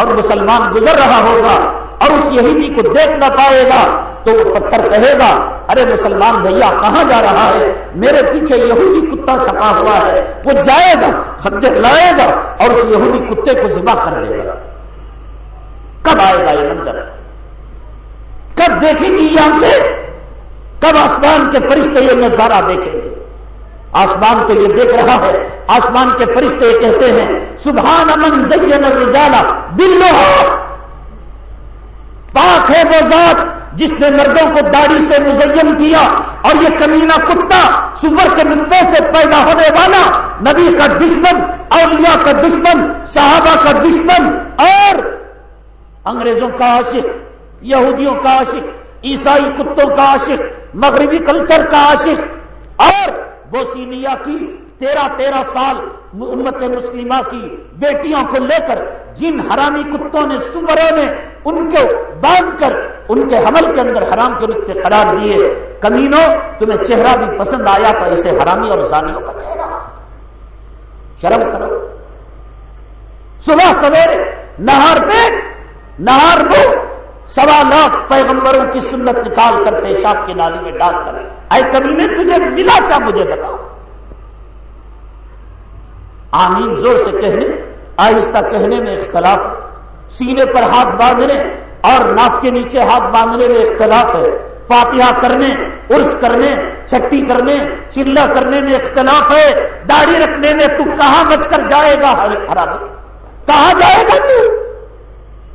اور مسلمان گزر رہا ہوگا اور اس یہودی کو دیکھ نہ پائے گا تو وہ پتھر کہے گا، ارے مسلمان بھیا، کہاں جا رہا ہے؟ میرے پیچھے یہودی کتا چھپا ہوا ہے۔ وہ جائے گا خدے لائے گا اور اس یہودی کتے کو ذبح کر دے گا۔ کب آئے گا یہ منظر؟ کب دیکھیں گی یہاں سے کب آسمان کے فرشتے یہ نظارہ دیکھیں گے؟ آسمان تو یہ دیکھ رہا ہے، آسمان کے فرشتے کہتے ہیں، سبحان امن زین الرجالہ بلو پاک ہے وہ ذات جس نے مردوں کو داڑھی سے مزین کیا اور یہ کمینہ کتا سور کے مندوں سے پیدا ہونے والا نبی کا دشمن، اولیاء کا دشمن، صحابہ کا دشمن اور انگریزوں کا عاشق، یہودیوں کا عاشق، عیسائی کتوں کا عاشق، مغربی کلچر کا عاشق اور بوسینیا کی، تیرہ تیرہ سال امت مسلمہ کی بیٹیوں کو لے کر جن حرامی کتوں نے سمروں نے ان کو باندھ کر ان کے حمل کے اندر حرام کے رخ سے قرار دیے۔ کمینوں، تمہیں چہرہ بھی پسند آیا تو اسے حرامی اور زانیوں کا چہرہ شرم کرو۔ صبح سویرے نہار پہ نہار دو سوا لاکھ پیغمبروں کی سنت نکال کر پیشاب کی نالی میں ڈال کر اے کمینے تجھے ملا کیا، مجھے بتاؤ۔ آمین، زور سے کہنے، آہستہ کہنے میں اختلاف۔ سینے پر ہاتھ باندھنے اور ناک کے نیچے ہاتھ باندھنے میں اختلاف ہے۔ فاتحہ کرنے، عرس کرنے، چھٹی کرنے چلا کرنے میں اختلاف ہے۔ داڑھی رکھنے میں تو کہاں بچ کر جائے گا؟ خراب کہاں جائے گا تو؟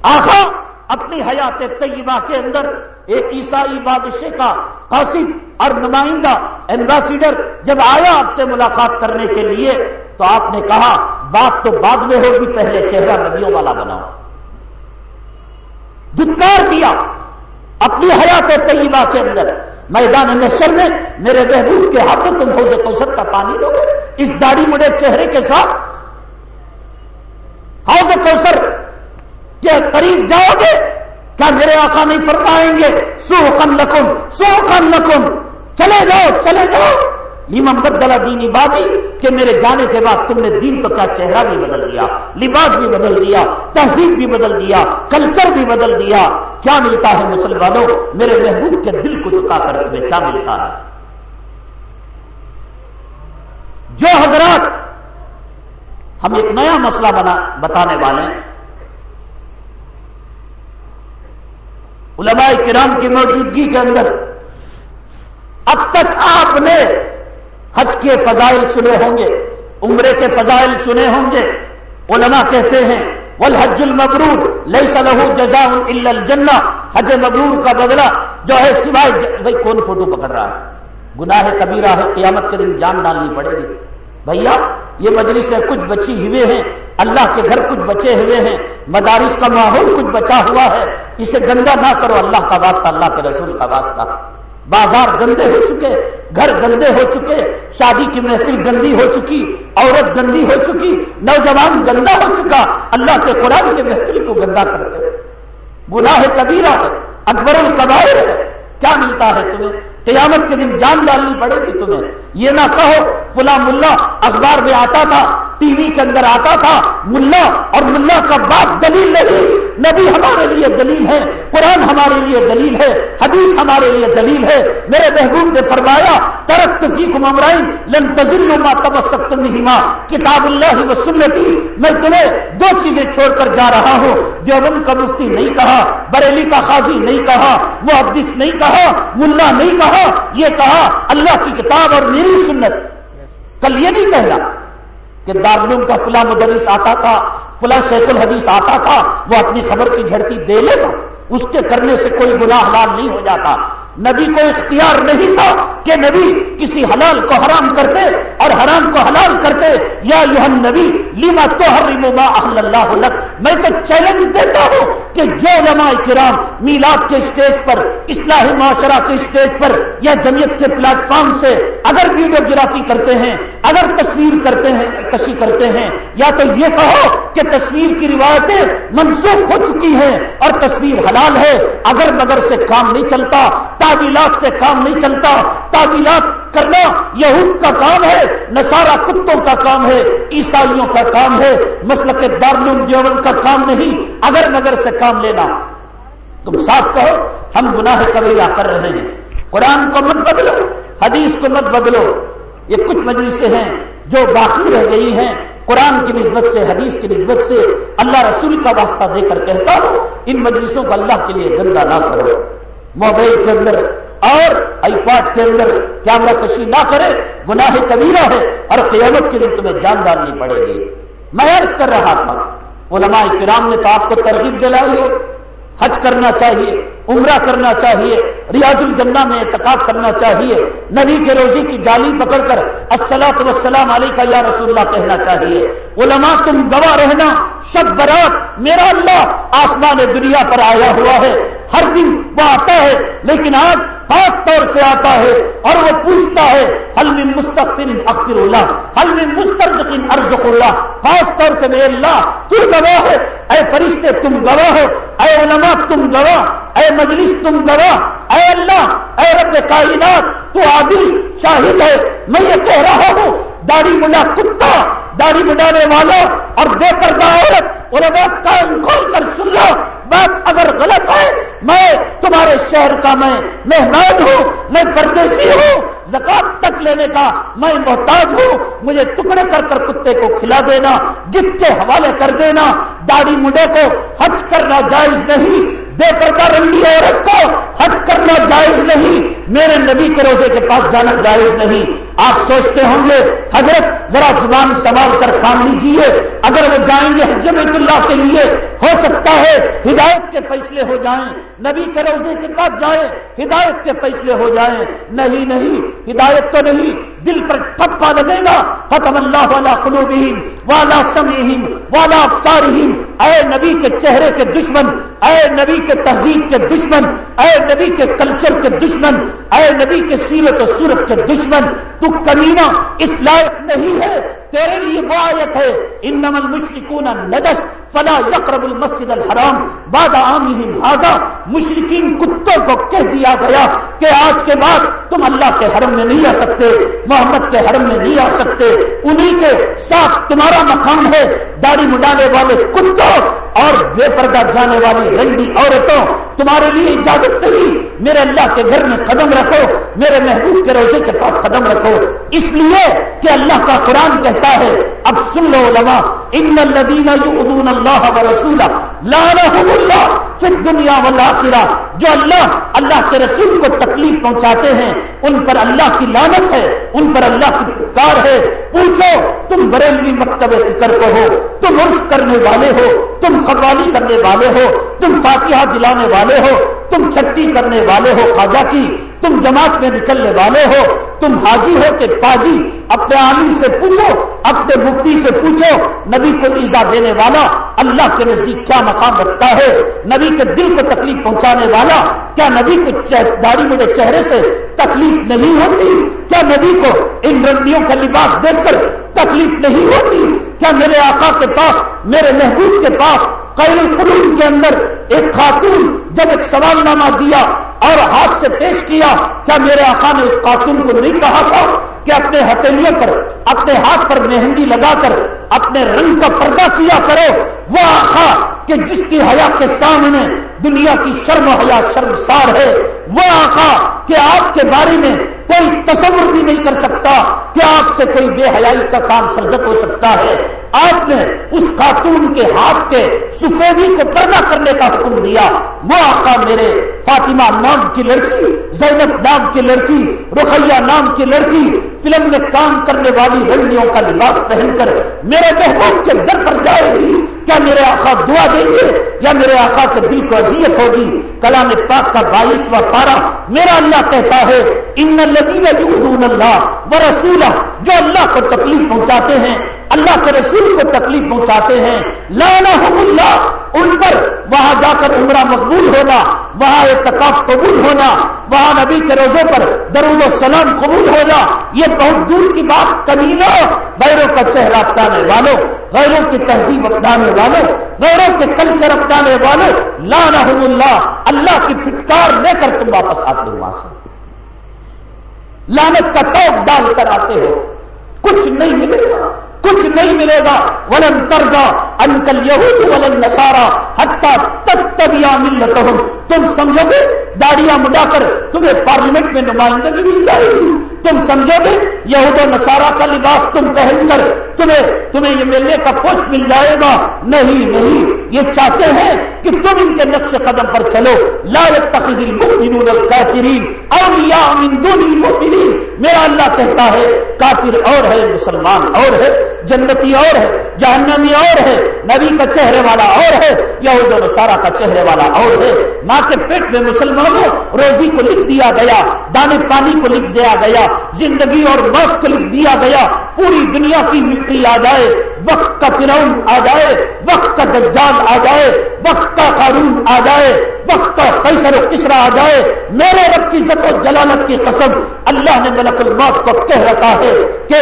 آخا اپنی حیات طیبہ کے اندر ایک عیسائی بادشاہ کا قاصد اور نمائندہ ایمبیسیڈر جب آیا آپ سے ملاقات کرنے کے لیے تو آپ نے کہا، بات تو بعد میں ہوگی، پہلے چہرہ نبیوں والا بناؤ۔ دھکار دیا اپنی حیات طیبہ کے اندر۔ میدان نشر میں میرے محبوب کے ہاتھوں تم حوض کوثر کا پانی دو گے۔ اس داڑھی مڑے چہرے کے ساتھ حوض کوثر کے قریب جاؤ گے، کیا میرے آقا نہیں فرمائیں گے؟ سو کم لکم سو کم لکم، چلے جاؤ چلے جاؤ۔ لیمم بدلا دینی بادی کہ میرے جانے کے بعد تم نے دین تو کیا چہرہ بھی بدل دیا، لباس بھی بدل دیا، تہذیب بھی بدل دیا، کلچر بھی بدل دیا۔ کیا ملتا ہے مسلمانوں؟ میرے محبوب کے دل کو چکا کر تمہیں کیا ملتا ہے؟ جو حضرات ہم ایک نیا مسئلہ بنا بتانے والے ہیں علماء کرام کی موجودگی کے اندر اب تک آپ نے حج کے فضائل سنے ہوں گے، عمرے کے فضائل سنے ہوں گے۔ علماء کہتے ہیں، والحج المبرور لئی صلاح جزا الجنہ حج مبرور کا بدلہ جو ہے سوائے بھائی کون فوٹو پکڑ رہا ہے؟ گناہ کبیرہ ہے، قیامت کے دن جان ڈالنی پڑے گی۔ بھیا، یہ مجلس ہے کچھ بچی ہوئے ہیں۔ اللہ کے گھر کچھ بچے ہوئے ہیں۔ مدارس کا ماحول کچھ بچا ہوا ہے۔ اسے گندا نہ کرو، اللہ کا واسطہ، اللہ کے رسول کا واسطہ۔ بازار گندے ہو چکے، گھر گندے ہو چکے، شادی کی محفل گندی ہو چکی، عورت گندی ہو چکی، نوجوان گندا ہو چکا۔ اللہ کے قرآن کے محفل کو گندا کرتے گناہ کبیرہ ہے، اکبر القبائر ہے۔ کیا ملتا ہے تمہیں؟ قیامت کے دن جان ڈالنی پڑے گی تمہیں۔ یہ نہ کہو فلا ملا اخبار میں آتا تھا، ٹی وی کے اندر آتا تھا، ملا اور ملا کا باپ دلیل نہیں۔ نبی ہمارے لیے دلیل ہے، قرآن ہمارے لیے دلیل ہے، حدیث ہمارے لیے دلیل ہے۔ میرے محبوب نے فرمایا ترک تفیق ممرائن لن تزل ما تبسک نہیں ماں کتاب اللہ و سنتی، میں تمہیں دو چیزیں چھوڑ کر جا رہا ہوں۔ دیوبند کا مفتی نہیں کہا، بریلی کا خاصی نہیں کہا وہ حدیث نہیں کہا، ملا نہیں کہا یہ کہا، اللہ کی کتاب اور میری سنت۔ کل یہ نہیں کہنا کہ دارالعلوم کا فلاں مدرس آتا تھا، فلاں شیخ الحدیث آتا تھا، وہ اپنی خبر کی جھڑتی دے لے گا اس کے کرنے سے کوئی گناہ حلال نہیں ہو جاتا۔ نبی کو اختیار نہیں تھا کہ نبی کسی حلال کو حرام کرتے اور حرام کو حلال کرتے۔ یا یہ نبی لیما تو احل اللہ میں تو چیلنج دیتا ہوں کہ جو علماء کرام میلاد کے اسٹیج پر، اصلاحی معاشرہ کے اسٹیج پر یا جمعیت کے پلیٹ فارم سے اگر ویڈیوگرافی کرتے ہیں، اگر تصویر کرتے ہیں، کشی کرتے ہیں، یا تو یہ کہو کہ تصویر کی روایتیں منسوخ ہو چکی ہیں اور تصویر حلال ہے، اگر مگر سے کام نہیں چلتا تعویلات سے کام نہیں چلتا تعویلات کرنا یہود کا کام ہے نسارا کتوں کا کام ہے، عیسائیوں کا کام ہے، مسلک دارالعلوم دیوبند کا کام نہیں، اگر نگر سے کام لینا۔ تم صاف کہو، ہم گناہ کبیرہ کر رہے ہیں۔ قرآن کو مت بدلو، حدیث کو مت بدلو۔ یہ کچھ مجلسیں ہیں جو باقی رہ گئی ہیں۔ قرآن کی نسبت سے، حدیث کی نسبت سے اللہ رسول کا واسطہ دے کر کہتا ہوں، ان مجلسوں کو اللہ کے لیے گندا نہ کرو۔ موبائل کے اندر اور آئی پاڈ کے اندر کیمرہ کشی نہ کرے، گناہ کبیرہ ہے اور قیامت کے دن تمہیں جان ڈالنی پڑے گی۔ میں عرض کر رہا تھا علماء کرام نے تو آپ کو ترغیب دلائی ہو حج کرنا چاہیے۔ عمرہ کرنا چاہیے، ریاض الجنہ میں اعتقاد کرنا چاہیے، نبی کے روزی کی جالی پکڑ کر السلاط وسلام علی کا یا رسول اللہ کہنا چاہیے۔ علماء تم گواہ رہنا، شب برات میرا اللہ آسمان دنیا پر آیا ہوا ہے۔ ہر دن وہ آتا ہے، لیکن آج خاص طور سے آتا ہے اور وہ پوچھتا ہے حلم مستقل اخر اللہ؟ حلم مستقل ارزق اللہ؟ خاص طور سے میرے اللہ تم گواہ ہے۔ اے فرشتے، تم گواہ ہو۔ اے علماء، تم گواہ۔ اے مجلس تم گواہ اے اللہ، اے رب کائنات، تو عادل، شاہد ہے۔ میں یہ کہہ رہا ہوں، داڑھی ملا کتا۔ داڑھی مڈانے والا اور بے پردہ عورت علماء کام کھول کر سن لو بات اگر غلط ہے، میں تمہارے شہر کا میں مہمان ہوں، میں پردیسی ہوں، زکات تک لینے کا میں محتاج ہوں، مجھے ٹکڑے کر کر کتے کو کھلا دینا، گفٹ کے حوالے کر دینا، داڑھی مڈے کو حج کرنا جائز نہیں، بے پردہ رنگی عورت کو حج کرنا جائز نہیں، میرے نبی کے روزے کے پاس جانا جائز نہیں۔ آپ سوچتے ہوں گے، حضرت، ذرا زبان سنبھال کر کام لیجیے اگر وہ جائیں گے حج بیت اللہ کے لیے، ہو سکتا ہے ہدایت کے فیصلے ہو جائیں۔ نبی کے روزے کے پاس جائیں، ہدایت کے فیصلے ہو جائیں۔ نہیں نہیں، ہدایت تو نہیں، دل پر ٹھپا لگے گا۔ ختم اللہ والا قلوبہم والا سمیہم والا افسارہم اے نبی کے چہرے کے دشمن، اے نبی کے تہذیب کے دشمن، اے نبی کے کلچر کے دشمن، اے نبی کے سیرت و صورت کے دشمن۔ تو کمینہ اس لائق نہیں ہے، تیرے لیے وہ آیت ہے ان نمل مشرقون نجس فلا یقرب المسجد الحرام باد عام ہاضا مشرقین کتوں کو کہہ دیا گیا کہ آج کے بعد تم اللہ کے حرم میں نہیں آ سکتے، محمد کے حرم میں نہیں آ سکتے، انہی کے ساتھ تمہارا مقام ہے، داڑھی مڈانے والے کتوں اور بے پردہ جانے والی رنگی عورتوں، تمہارے لیے اجازت نہیں، میرے اللہ کے گھر میں قدم رکھو، میرے محبوب کے روزے کے پاس قدم رکھو۔ اس لیے کہ اللہ کا قرآن کہتا ہے، اب سن لو لما ان الدین اللہ و رسول اللہ پھر دنیا والا جو اللہ اللہ کے رسول کو تکلیف پہنچاتے ہیں، ان پر اللہ کی لانت ہے، ان پر اللہ کی پکار ہے۔ پوچھو، تم بریلوی مکتب فکر کو ہو، تم عرف کرنے والے ہو، تم قوالی کرنے والے ہو تم فاتحہ دلانے والے ہو، تم چھٹی کرنے والے ہو خواجہ کی، تم جماعت میں نکلنے والے ہو، تم حاجی ہو کہ پاجی اپنے عالم سے پوچھو، اپنے مفتی سے پوچھو، نبی کو ایزا دینے والا اللہ کے نزدیک کیا مقام رکھتا ہے؟ نبی کے دل کو تکلیف پہنچانے والا، کیا نبی کو داڑھی میرے چہرے سے تکلیف نہیں ہوتی؟ کیا نبی کو ان رنڈیوں کا لباس دیکھ کر تکلیف نہیں ہوتی؟ کیا میرے آقا کے پاس، میرے محبوب کے پاس قلوب کے اندر ایک خاتون جب ایک سوال نامہ دیا اور ہاتھ سے پیش کیا کیا میرے آقا نے اس خاتون کو نہیں کہا تھا کہ اپنے ہتھیلیوں پر، اپنے ہاتھ پر مہندی لگا کر، اپنے رنگ کا پردہ کیا کرو وہ آخا کہ جس کی حیا کے سامنے دنیا کی شرم حیا شرمسار ہے، وہ آخا کہ آپ کے بارے میں کوئی تصور بھی نہیں کر سکتا کہ آپ سے کوئی بے حیائی کا کام سرزت ہو سکتا ہے۔ آپ نے اس خاتون کے ہاتھ کے سفیدی کو پردہ کرنے کا حکم دیا۔ وہ آقا میرے فاطمہ نام کی لڑکی، زینب نام کی لڑکی، رخیہ نام کی لڑکی، فلم میں کام کرنے والی لڑکیوں کا لباس پہن کر میرے محبوب کے در پر جائے گی۔ کیا میرے آقا دعا دیں گے؟ یا میرے آقا کے دل کو اذیت ہوگی؟ کلام پاک کا بائیسواں پارا میرا اللہ کہتا ہے، ان لگی اللہ و رسولہ جو اللہ کو تکلیف پہنچاتے ہیں، اللہ کے رسول کو تکلیف پہنچاتے ہیں۔ لانا اللہ، ان پر جا کر عمرہ مقبول ہونا، وہاں اعتکاف قبول ہونا، وہاں نبی کے روزے پر درود و سلام قبول ہونا، یہ بہت دور کی بات کمینہ غیروں کا چہرہ اپنانے والوں، غیروں کی تہذیب اپنانے والوں، غیروں کے کلچر اپنانے والوں لانا اللہ اللہ کی فٹکار لے کر تم واپس آتے ہو وہاں سے۔ لانت کا ٹوک ڈال کر آتے ہو۔ کچھ نہیں ملے گا، کچھ نہیں ملے گا۔ ولن ترجا انکل یہود ولن نسارا حتہ تب تبیا مل تم سمجھو گے؟ داڑیاں مڈا کر تمہیں پارلیمنٹ میں نمائندگی مل جائے گی۔ تم سمجھو گے؟ یہود و نسارا کا لباس تم پہن کر تمہیں تمہیں یہ ملنے کا پوسٹ مل جائے گا۔ نہیں نہیں، یہ چاہتے ہیں کہ تم ان کے نقش قدم پر چلو۔ لا تخذ المؤمنون الكافرین اولیاء من دون المؤمنین۔ میرا اللہ کہتا ہے، کافر اور ہے، مسلمان اور ہے۔ جنتی اور ہے، جہنمی اور ہے، نبی کا چہرے والا اور ہے، یہود و نصارہ کا چہرے والا اور ہے، ماں کے پیٹ میں مسلمانوں روزی کو لکھ دیا گیا، دانے پانی کو لکھ دیا گیا، زندگی اور موت کو لکھ دیا گیا، پوری دنیا کی مٹی آ جائے، وقت کا فرعون آ جائے، وقت کا دجال آ جائے، وقت کا قانون آ جائے، وقت کا کیسر و کسرا آ جائے، میرے رب کی عزت و جلالت کی قسم اللہ نے ملک الموت کو کہہ رکھا ہے کہ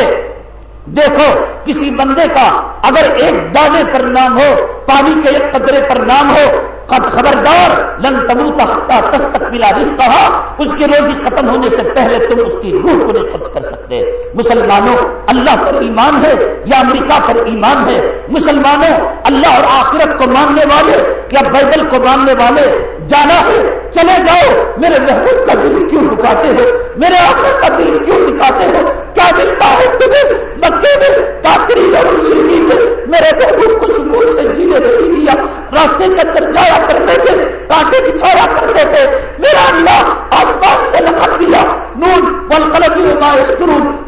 دیکھو، کسی بندے کا اگر ایک دانے پر نام ہو، پانی کے ایک قطرے پر نام ہو خبردار، لن تمو تختہ ملا کہا اس کی روزی ختم ہونے سے پہلے تم اس کی روح کو نہیں خرچ کر سکتے۔ مسلمانوں، اللہ پر ایمان ہے یا امریکہ پر ایمان ہے؟ مسلمانوں، اللہ اور آخرت کو ماننے والے یا بائبل کو ماننے والے؟ جانا ہے، چلے جاؤ، میرے محبوب کا دل کیوں دکھاتے ہو؟ میرے آخر کا دل کیوں دکھاتے ہو؟ کیا ملتا ہے تمہیں؟ مکے میں کافری میں میرے محبوب کو سکون سے جینے نہیں دیا، راستے کے اندر جاؤ جایا کرتے تھے کانٹے بچھایا کرتے تھے۔ میرا اللہ آسمان سے لکھن دیا نون والقلم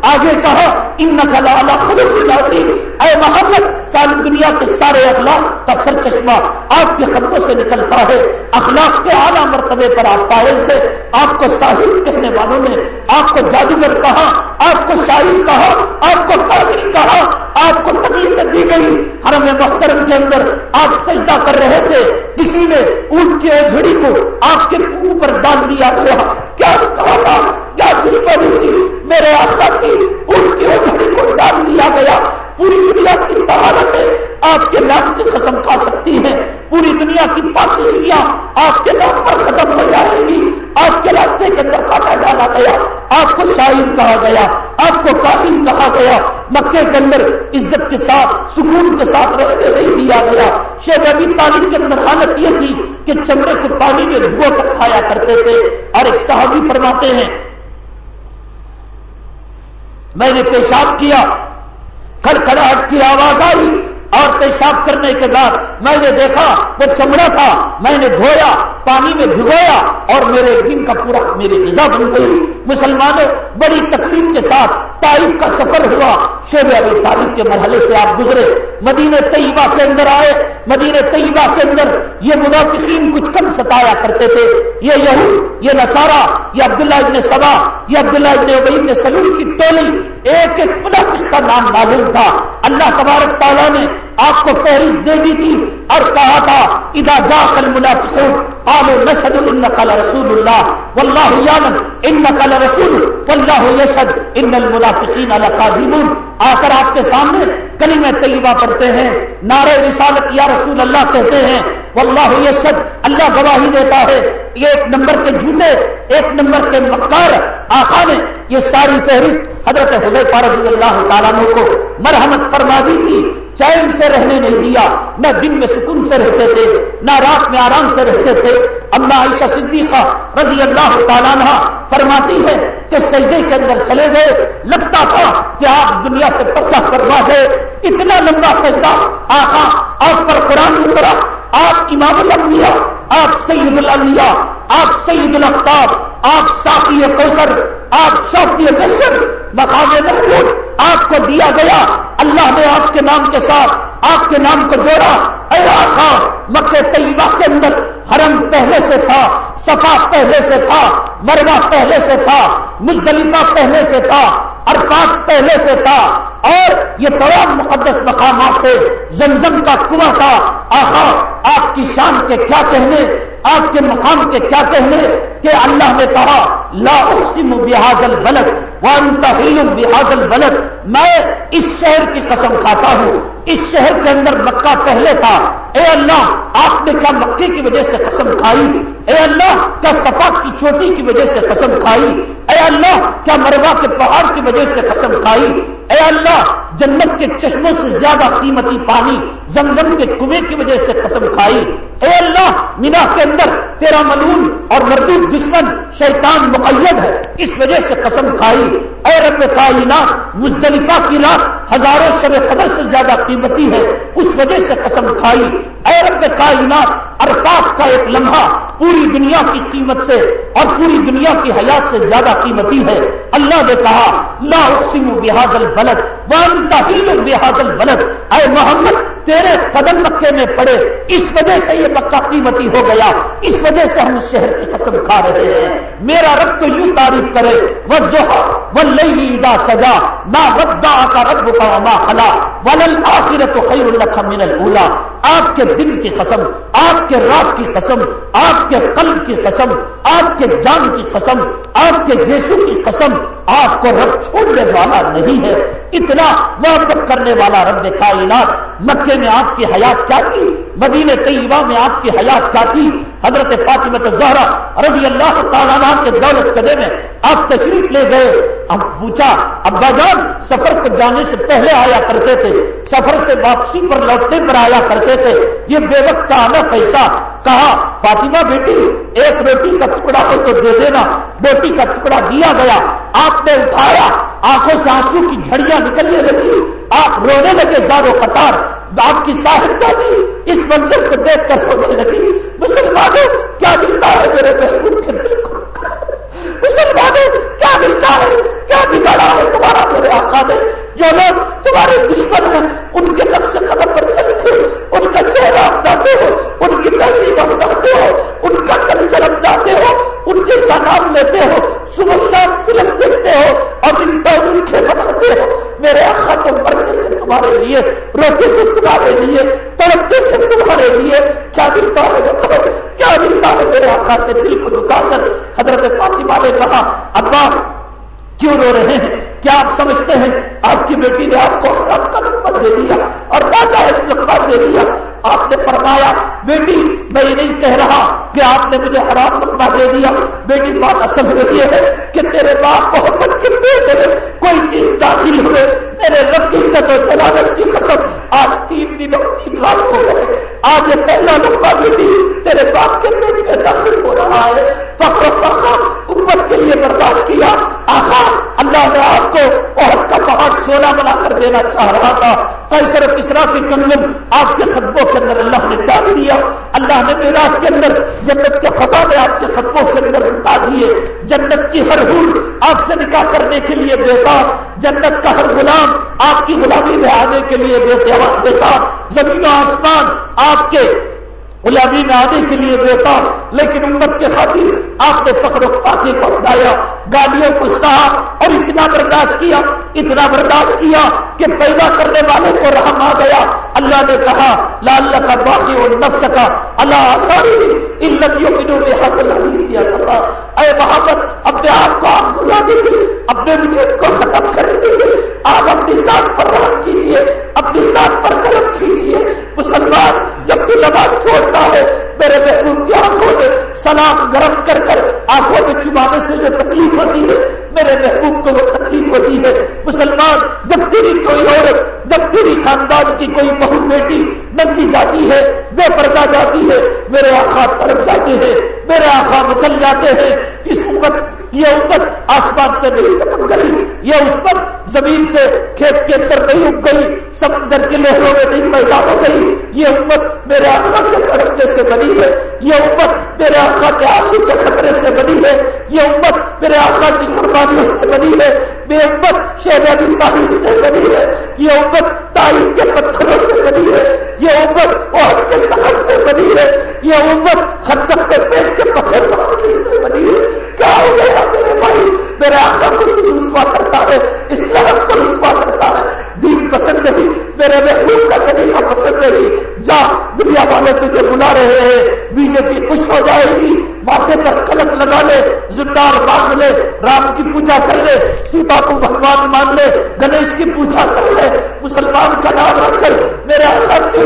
آگے کہا ان اے محمد، ساری دنیا کے سارے اخلاق کا سر چشمہ آپ کے قدموں سے نکلتا ہے. اخلاق کے اعلیٰ مرتبے پر آپ پائے سے آپ کو ساحل کہنے والوں نے آپ کو جادوگر کہا، آپ کو شاعر کہا، آپ کو قادری کہا، آپ کو تکلیفیں دی گئی. ہر میں محترم کے اندر آپ سجدہ کر رہے تھے. کسی نے اونٹ کی جھڑی کو آپ کے اوپر ڈال دیا گیا کیا کہا تھا کیا دشمنی تھی میرے آقا کی ان کی جھڑی کو ڈال دیا گیا پوری دنیا کی طہارتیں آپ کے نام کی قسم کھا سکتی ہیں۔ پوری دنیا کی پاکستیاں آپ کے نام پر ختم ہو جائے گی۔ آپ کے راستے کے اندر کاٹا ڈالا گیا۔ آپ کو شاہین کہا گیا۔ آپ کو کافی کہا گیا۔ مکے کے اندر عزت کے ساتھ، سکون کے ساتھ رہنے نہیں دیا گیا۔ شیخ ابھی تعلیم کے اندر حالت یہ تھی کہ چمڑے کو پانی میں دھو کر کھایا کرتے تھے۔ اور ایک صحابی فرماتے ہیں، میں نے پیشاب کیا۔ کھڑکھڑاہٹ کی آواز آئی اور پیشاب کرنے کے بعد میں نے دیکھا وہ چمڑا تھا، میں نے دھویا پانی میں بھگویا اور میرے دن کا پورا میری غذا بن گئی۔ مسلمانوں، بڑی تکلیف کے ساتھ تاریخ کا سفر ہوا۔ شیب ابھی تاریخ کے مرحلے سے آپ گزرے۔ مدینہ طیبہ کے اندر آئے۔ مدینہ طیبہ کے اندر یہ منافقین کچھ کم ستایا کرتے تھے۔ یہ یہود، یہ نصارہ، یہ عبداللہ ابن سبا یہ عبداللہ ابن ابئی ابن سلیم کی ٹولی، ایک ایک منافق کا نام معلوم تھا۔ اللہ تبارک تعالیٰ نے آپ کو فہرست دے دی تھی اور کہا تھا ادا جا کل منافق آلو نشد ان نقل رسول اللہ واللہ یعلم ان نقل رسول واللہ یشد ان المنافقین لکاذبون آ کر آپ کے سامنے کلمہ طیبہ پڑھتے ہیں، نعرہ رسالت، یا رسول اللہ کہتے ہیں واللہ یشد اللہ گواہی دیتا ہے۔ یہ ایک نمبر کے جھوٹے، ایک نمبر کے مکار آقا نے یہ ساری فہرست حضرت حضیفہ رضی اللہ تعالیٰ کو مرحمت فرما دی تھی۔ چین سے رہنے نہیں دیا، نہ دن میں سکون سے رہتے تھے، نہ رات میں آرام سے رہتے تھے۔ اللہ عائشہ صدیقہ رضی اللہ تعالیٰ فرماتی ہے کہ سجدے کے اندر چلے گئے۔ لگتا تھا کہ آپ دنیا سے پچا کروا گئے اتنا لمبا سجدہ، آقا، آپ پر قرآن اترا آپ امام الانبیاء آپ سید الانبیاء آپ سید الختاب آپ ساقی کوثر، آپ شوقی نصر مقام محمود، آپ کو دیا گیا۔ اللہ نے آپ کے نام کے ساتھ، آپ کے نام کو جوڑا۔ اے آخا مکہ طیبہ کے اندر حرم پہلے سے تھا، صفا پہلے سے تھا، مروا پہلے سے تھا، مزدلفہ پہلے سے تھا۔ ارفات پہلے سے تھا اور یہ تمام مقدس مقامات تھے زمزم کا کنواں تھا۔ آخا آپ کی شان کے کیا کہنے؟ آپ کے مقام کے کیا کہنے کہ اللہ نے کہا لا اقسم بحاظ البلد وانتہیم بحاظ البلد. میں اس شہر کی قسم کھاتا ہوں. اس شہر کے اندر مکہ پہلے تھا. اے اللہ، آپ نے کیا مکے کی وجہ سے قسم کھائی؟ اے اللہ، کیا صفا کی چوٹی کی وجہ سے قسم کھائی؟ اے اللہ، کیا مروا کے پہاڑ کی وجہ سے قسم کھائی؟ اے اللہ جنت کے چشموں سے زیادہ قیمتی پانی زمزم کے کنویں کی وجہ سے قسم کھائی۔ اے اللہ، مینا کے اندر تیرا ملون اور مردود دشمن شیطان مقید ہے۔ اس وجہ سے قسم کھائی۔ اے رب کائنات، مزدلفہ کی رات ہزاروں شب قدر سے زیادہ قیمتی ہے۔ اس وجہ سے قسم کھائی۔ اے رب کائنات، عرفات کا ایک لمحہ پوری دنیا کی قیمت سے اور پوری دنیا کی حیات سے زیادہ قیمتی ہے۔ اللہ نے کہا، لا اقسم بحاد البلد۔ وانتا ہل بحاظ البلد اے محمد تیرے قدم مکے میں پڑے، اس وجہ سے یہ مکہ قیمتی ہو گیا، اس وجہ سے ہم اس شہر کی قسم کھا رہے ہیں۔ میرا رب تو یوں تعریف کرے، وہ زحا وہ لئی سجا نہ ربا کا رب کا ما خلا ولل آخر تو خیر الخ من الا آپ کے دن کی قسم، آپ کے رات کی قسم، آپ کے قلب کی قسم، آپ کے جان کی قسم، آپ کے جیسو کی قسم، آپ کو رب چھوڑنے والا نہیں ہے۔ اتنا محبت کرنے والا رب کائنات مکے میں آپ کی حیات کیا تھی؟ مدینہ طیبہ میں آپ کی حیات کیا تھی؟ حضرت فاطمہ زہرا رضی اللہ تعالیٰ کے دولت قدے میں آپ تشریف لے گئے؟ اب پوچھا ابا جان سفر پر جانے سے پہلے آیا کرتے تھے، سفر سے واپسی پر لوٹنے پر آیا کرتے تھے۔ یہ بے وقت کا آنا پیسہ۔ کہا، فاطمہ بیٹی، ایک روٹی کا ٹکڑا ہو تو دے دینا۔ بیٹی کا ٹکڑا دیا گیا۔ آپ نے اٹھایا۔ آنکھوں سے آنسو کی جھڑیاں نکلنے لگی۔ آپ رونے لگے زارو قطار۔ باپ کی صاحب تھی اس منظر کو دیکھ کر سوچنے لگی، مسلمانوں، کیا ملتا ہے میرے محبوب کے دل کو؟ مسلمانوں، کیا ملتا ہے؟ کیا بگاڑا ہے تمہارا میرے آقا نے؟ جو لوگ تمہارے دشمن ہیں، ان کے نقش قدم پر چلتے ان کا چہرہ اپناتے ہو ان کی تہذیب اپناتے ہو، ان کا کلچر اپناتے ہو، ان جیسا نام لیتے ہو، صبح شام فلم دیکھتے ہو، اور ان پر میٹھے بناتے ہو۔ میرے آقا تو مرنے سے تمہارے لیے روتے تھے تمہارے لیے، تڑپتے تھے تمہارے لیے۔ کیا ملتا ہے کیا ملتا ہے میرے آقا کے دل کو دکھا کر حضرت فاطمہ نے کہا، ابا، کیوں رو رہے ہیں؟ کیا آپ سمجھتے ہیں، آپ کی بیٹی نے آپ کو حرام کا نمبر دے دیا اور ناجائز لقبہ دے دیا آپ نے فرمایا بیٹی میں یہ نہیں کہہ رہا کہ آپ نے مجھے حرام لقبہ دے دیا بیٹی بات اصل میں یہ ہے کہ تیرے باپ محبت کے بیٹے کوئی چیز داخل ہوئے میرے رب کی عزت و جلالت کی قسم۔ آج تین دن اور تین رات ہو گئے۔ آج یہ پہلا لقبہ بیٹی تیرے باپ کے پیٹ میں داخل ہو رہا ہے۔ فخر فخر، امت کے لیے برداشت کیا۔ آخا، اللہ نے آپ کو عہد کا پہاڑ سونا بنا کر دینا چاہ رہا تھا۔ کیسر کسرا کی کنگن آپ کے خطبوں کے اندر اللہ نے ڈال دیا۔ اللہ نے میرا کے اندر، جنت کے خطا میں آپ کے خطبوں کے اندر ڈال دیے جنت کی ہر حور آپ سے نکاح کرنے کے لیے دیتا۔ جنت کا ہر غلام آپ کی غلامی میں آنے کے لیے دیتا زمین و آسمان آپ کے غلامی میں آنے کے لیے دیتا لیکن امت کے خاطر آپ نے فخر و فاقی کو اٹھایا گاڑیوں کو سہا اور اتنا برداشت کیا، اتنا برداشت کیا کہ پیدا کرنے والے کو رحم آ گیا۔ اللہ نے کہا لال کا باقی اور نفس کا اللہ آسانی ان لڑکیوں کی جو حاصل سکا اے محبت، اپنے آپ کو آپ بلا دیجیے اپنے وجود کو ختم کر دیجیے آپ اپنی ذات پر رحم کیجیے، اپنی ذات پر کرم کیجیے۔ مسلمان، جب تو نماز چھوڑتا ہے، میرے محبوب کی آنکھوں میں سلام گرم کر کر آنکھوں میں چبانے سے جو تکلیف ہوتی ہے، میرے محبوب کو وہ تکلیف ہوتی ہے۔ مسلمان، جب تیری کوئی عورت، جب تیری خاندان کی کوئی بہو بیٹی ننگی جاتی ہے، بے پردہ جاتی ہے، میرے آخا تڑپ جاتے ہیں۔ میرے آخا مچل جاتے ہیں۔ اس امت، یہ امت آسمان سے نہیں ٹپک گئی۔ یہ اس پر زمین سے کھیت کے اندر نہیں اگ گئی۔ سمندر کے لہروں میں نہیں پیدا ہو گئی۔ یہ امت میرے آخا کے کڑکنے سے بنی ہے۔ یہ امت میرے آخا کے آنسو کے خطرے سے بنی ہے۔ یہ امت میرے آخا کی قربانیوں سے بنی ہے۔ یہ امت شہر تاریخ سے بنی ہے۔ یہ امت تاریخ کے پتھروں سے بنی ہے۔ یہ امت اور کے سہر سے بنی ہے۔ یہ امت حد کے پیٹ کیا ہو گیا میرے بھائی؟ میرے آخر کو رسوا کرتا ہے۔ اسلام کو رسوا کرتا ہے۔ دین پسند نہیں۔ میرے محبوب کا طریقہ پسند نہیں۔ جا، دنیا والے تجھے بلا رہے ہیں۔ بی جے پی خوش ہو جائے گی۔ ماتھے پر قلم لگا لے، زندار باندھ لے، رام کی پوجا کر لے، سیتا کو بھگوان مان لے، گنیش کی پوجا کر لے، مسلمان کا نام رکھ کر، میرے آخر کی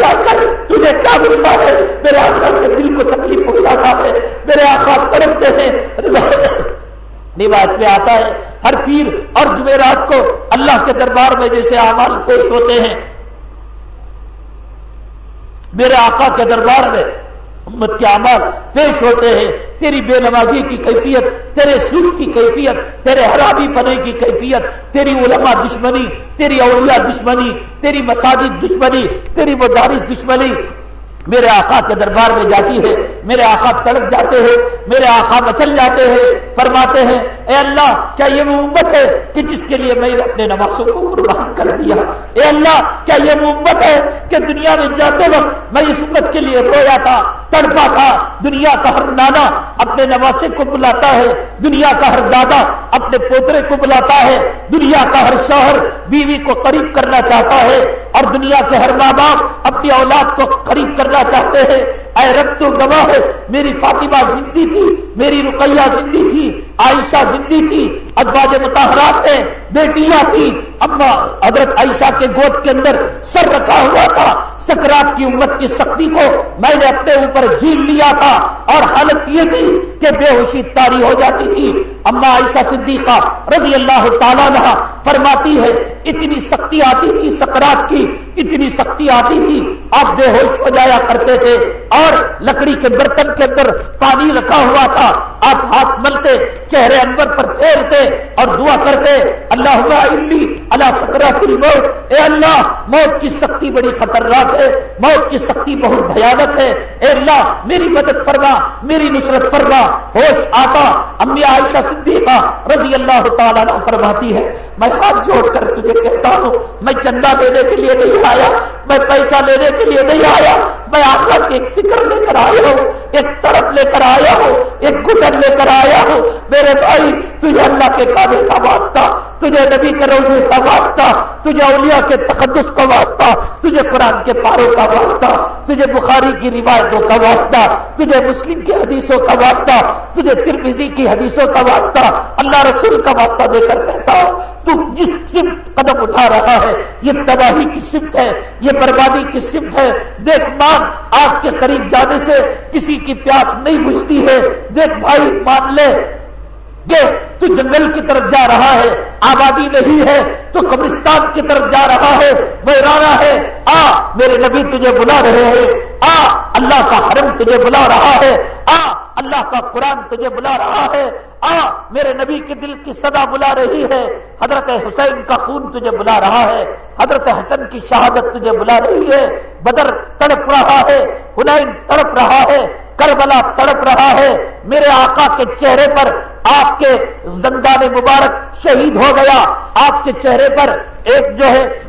کر، تجھے کیا ملتا ہے میرے آخر کے دل کو تکلیف پہنچاتا ہے میرے آخر تڑپتے ہیں روایت میں آتا ہے، ہر پیر اور جمعرات کو اللہ کے دربار میں جیسے اعمال پیش ہوتے ہیں۔ میرے آقا کے دربار میں امت کے اعمال پیش ہوتے ہیں۔ تیری بے نمازی کی کیفیت، تیرے سود کی کیفیت، تیرے حرابی پنے کی کیفیت، تیری علماء دشمنی، تیری اولیاء دشمنی، تیری مساجد دشمنی، تیری مدارس دشمنی میرے آقا کے دربار میں جاتی ہے، میرے آقا تڑپ جاتے ہیں، میرے آقا مچل جاتے ہیں، فرماتے ہیں، اے اللہ، کیا یہ محبت ہے کہ جس کے لیے میں اپنے نوازوں کو قربان کر دیا؟ اے اللہ، کیا یہ محبت ہے کہ دنیا میں جاتے وقت میں اس امت کے لیے رویا تھا، تڑپا تھا؟ دنیا کا ہر نانا اپنے نواسے کو بلاتا ہے، دنیا کا ہر دادا اپنے پوترے کو بلاتا ہے، دنیا کا ہر شوہر بیوی کو قریب کرنا چاہتا ہے۔ اور دنیا کے ہر ماں باپ اپنی اولاد کو قریب کرنا چاہتے ہیں اے رب تو گواہ ہے، میری فاطمہ زندگی تھی، میری رقیہ زندگی تھی، عائشہ زندگی تھی، ازواج متحرات ہیں، بیٹیاں تھی اما حضرت عائشہ کے گود کے اندر سر رکھا ہوا تھا، سکرات کی امت کی سختی کو میں نے اپنے اوپر جھیل لیا تھا اور حالت یہ تھی کہ بے ہوشی تاری ہو جاتی تھی۔ اما عائشہ صدیقہ رضی اللہ تعالیٰ نہ فرماتی ہے، اتنی سختی آتی تھی سکرات کی، اتنی سختی آتی تھی، آپ بے ہوش ہو جایا کرتے تھے۔ اور لکڑی کے برتن کے اندر پانی رکھا ہوا تھا۔ آپ ہاتھ ملتے، چہرے انور پر پھیرتے اور دعا کرتے اللہ اللہ سکرات موت اے اللہ، موت کی سختی بڑی خطرناک ہے، موت کی سختی بہت بھیانک ہے۔ اے اللہ، میری مدد فرما، میری نصرت فرما۔ ہوش آتا، امی عائشہ صدیقہ رضی اللہ تعالیٰ فرماتی ہے، میں ہاتھ جوڑ کر تجھے کہتا ہوں، میں چندہ لینے کے لیے نہیں آیا، میں پیسہ لینے کے لیے نہیں آیا، میں آخر کی ایک فکر لے کر آیا ہو ایک طرف لے کر آیا ہو ایک گٹر لے کر آیا ہو میرے بھائی، تجھے اللہ کے قابل کا واسطہ تجھے نبی کے روزے کا واسطہ، تجھے اولیاء کے تقدس کا واسطہ، تجھے قرآن کے پاروں کا واسطہ، تجھے بخاری کی روایتوں کا واسطہ، تجھے مسلم کی حدیثوں کا واسطہ، تجھے ترمیزی کی حدیثوں کا واسطہ، اللہ رسول کا واسطہ دے کر کہتا ہوں، تو جس سمت قدم اٹھا رہا ہے، یہ تباہی کی سمت ہے، یہ بربادی کی سمت ہے۔ دیکھ مان آگ کے قریب جانے سے کسی کی پیاس نہیں بجھتی ہے۔ دیکھ بھائی، مان لے کہ تو جنگل کی طرف جا رہا ہے، آبادی نہیں ہے، تو قبرستان کی طرف جا رہا ہے ویرانہ ہے، آ، میرے نبی تجھے بلا رہے ہیں، آ، اللہ کا حرم تجھے بلا رہا ہے، آ، اللہ کا قرآن تجھے بلا رہا ہے، آ، میرے نبی کے دل کی صدا بلا رہی ہے، حضرت حسین کا خون تجھے بلا رہا ہے، حضرت حسن کی شہادت تجھے بلا رہی ہے، بدر تڑپ رہا ہے، حنین تڑپ رہا ہے کربلا تڑپ رہا ہے، میرے آقا کے چہرے پر آپ کے زندان مبارک شہید ہو گیا۔ آپ کے چہرے پر ایک جو ہے،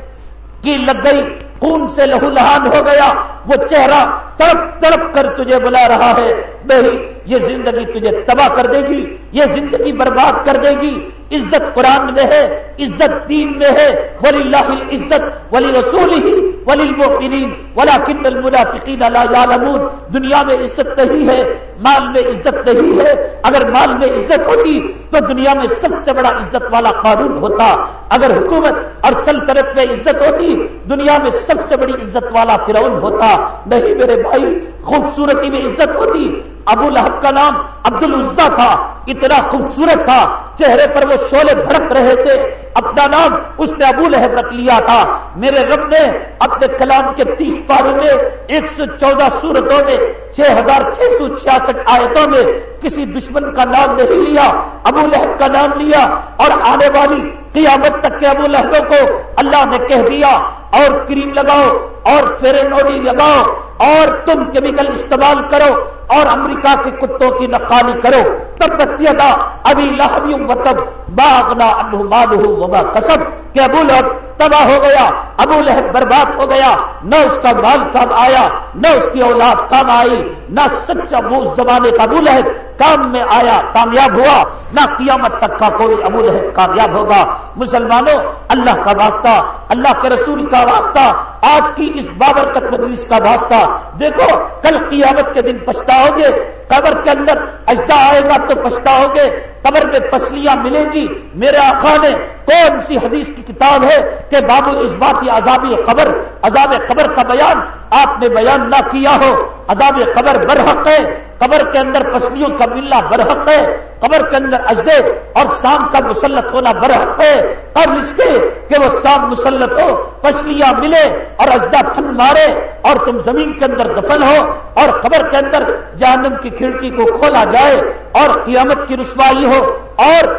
کی لگ گئی خون سے لہو لہان ہو گیا۔ وہ چہرہ تڑپ تڑپ کر تجھے بلا رہا ہے۔ بہی یہ زندگی تجھے تباہ کر دے گی۔ یہ زندگی برباد کر دے گی۔ عزت قرآن میں ہے، عزت دین میں ہے۔ ولی اللہ عزت ولی رسول ہی ولی المؤمنین ولا کن المنافقین لا یعلمون۔ دنیا میں عزت نہیں ہے، مال میں عزت نہیں ہے۔ اگر مال میں عزت ہوتی تو دنیا میں سب سے بڑا عزت والا قانون ہوتا۔ اگر حکومت اور سلطنت میں عزت ہوتی، دنیا میں سب سے بڑی عزت والا فرعون ہوتا۔ نہیں میرے بھائی خوبصورتی میں عزت ہوتی۔ ابو لہب کا نام عبد العزا تھا، اتنا خوبصورت تھا، چہرے پر وہ شولے بھڑک رہے تھے۔ اپنا نام اس نے ابو لہب رکھ لیا تھا۔ میرے رب نے اپنے کلام کے تیس پاروں میں، ایک سو چودہ سورتوں میں، چھ ہزار چھ سو چھیاسٹھ آیتوں میں کسی دشمن کا نام نہیں لیا، ابو لہب کا نام لیا۔ اور آنے والی قیامت تک کے ابو لہبوں کو اللہ نے کہہ دیا، اور کریم لگاؤ، اور فیرنوڈی لگاؤ، اور تم کیمیکل استعمال کرو۔ اور امریکہ کے کتوں کی نقانی کرو، تب تھا ابھی لہبی مطلب باغنا وبا کسب۔ کہ ابو لہب تباہ ہو گیا، ابو لہب برباد ہو گیا، نہ اس کا مال کام آیا، نہ اس کی اولاد کام آئی، نہ سچا بوس زمانے کا ابو لہب کام میں آیا، کامیاب ہوا، نہ قیامت تک کا کوئی ابو لہب کامیاب ہوگا۔ مسلمانوں، اللہ کا واسطہ، اللہ کے رسول کا واسطہ، آج کی اس بابرکت مجلس کا واسطہ۔ دیکھو، کل قیامت کے دن پچھتا پچھتاؤ گے قبر کے اندر اجدا آئے گا تو پچھتاؤ گے، قبر میں پسلیاں ملیں گی۔ میرے آخا نے کون سی حدیث کی کتاب ہے کہ بابو اس بات عذاب قبر عذاب قبر کا بیان آپ نے بیان نہ کیا ہو۔ عذاب قبر برحق ہے، قبر کے اندر پسلیوں کا ملنا برحق ہے، قبر کے اندر اجدے اور شام کا مسلط ہونا برحق ہے۔ اور اس کے کہ وہ شام مسلط ہو پسلیاں ملے اور اجدا پھن مارے اور تم زمین کے اندر دفن ہو اور قبر کے اندر جہنم کی کھڑکی کو کھولا جائے اور قیامت کی رسوائی ہو اور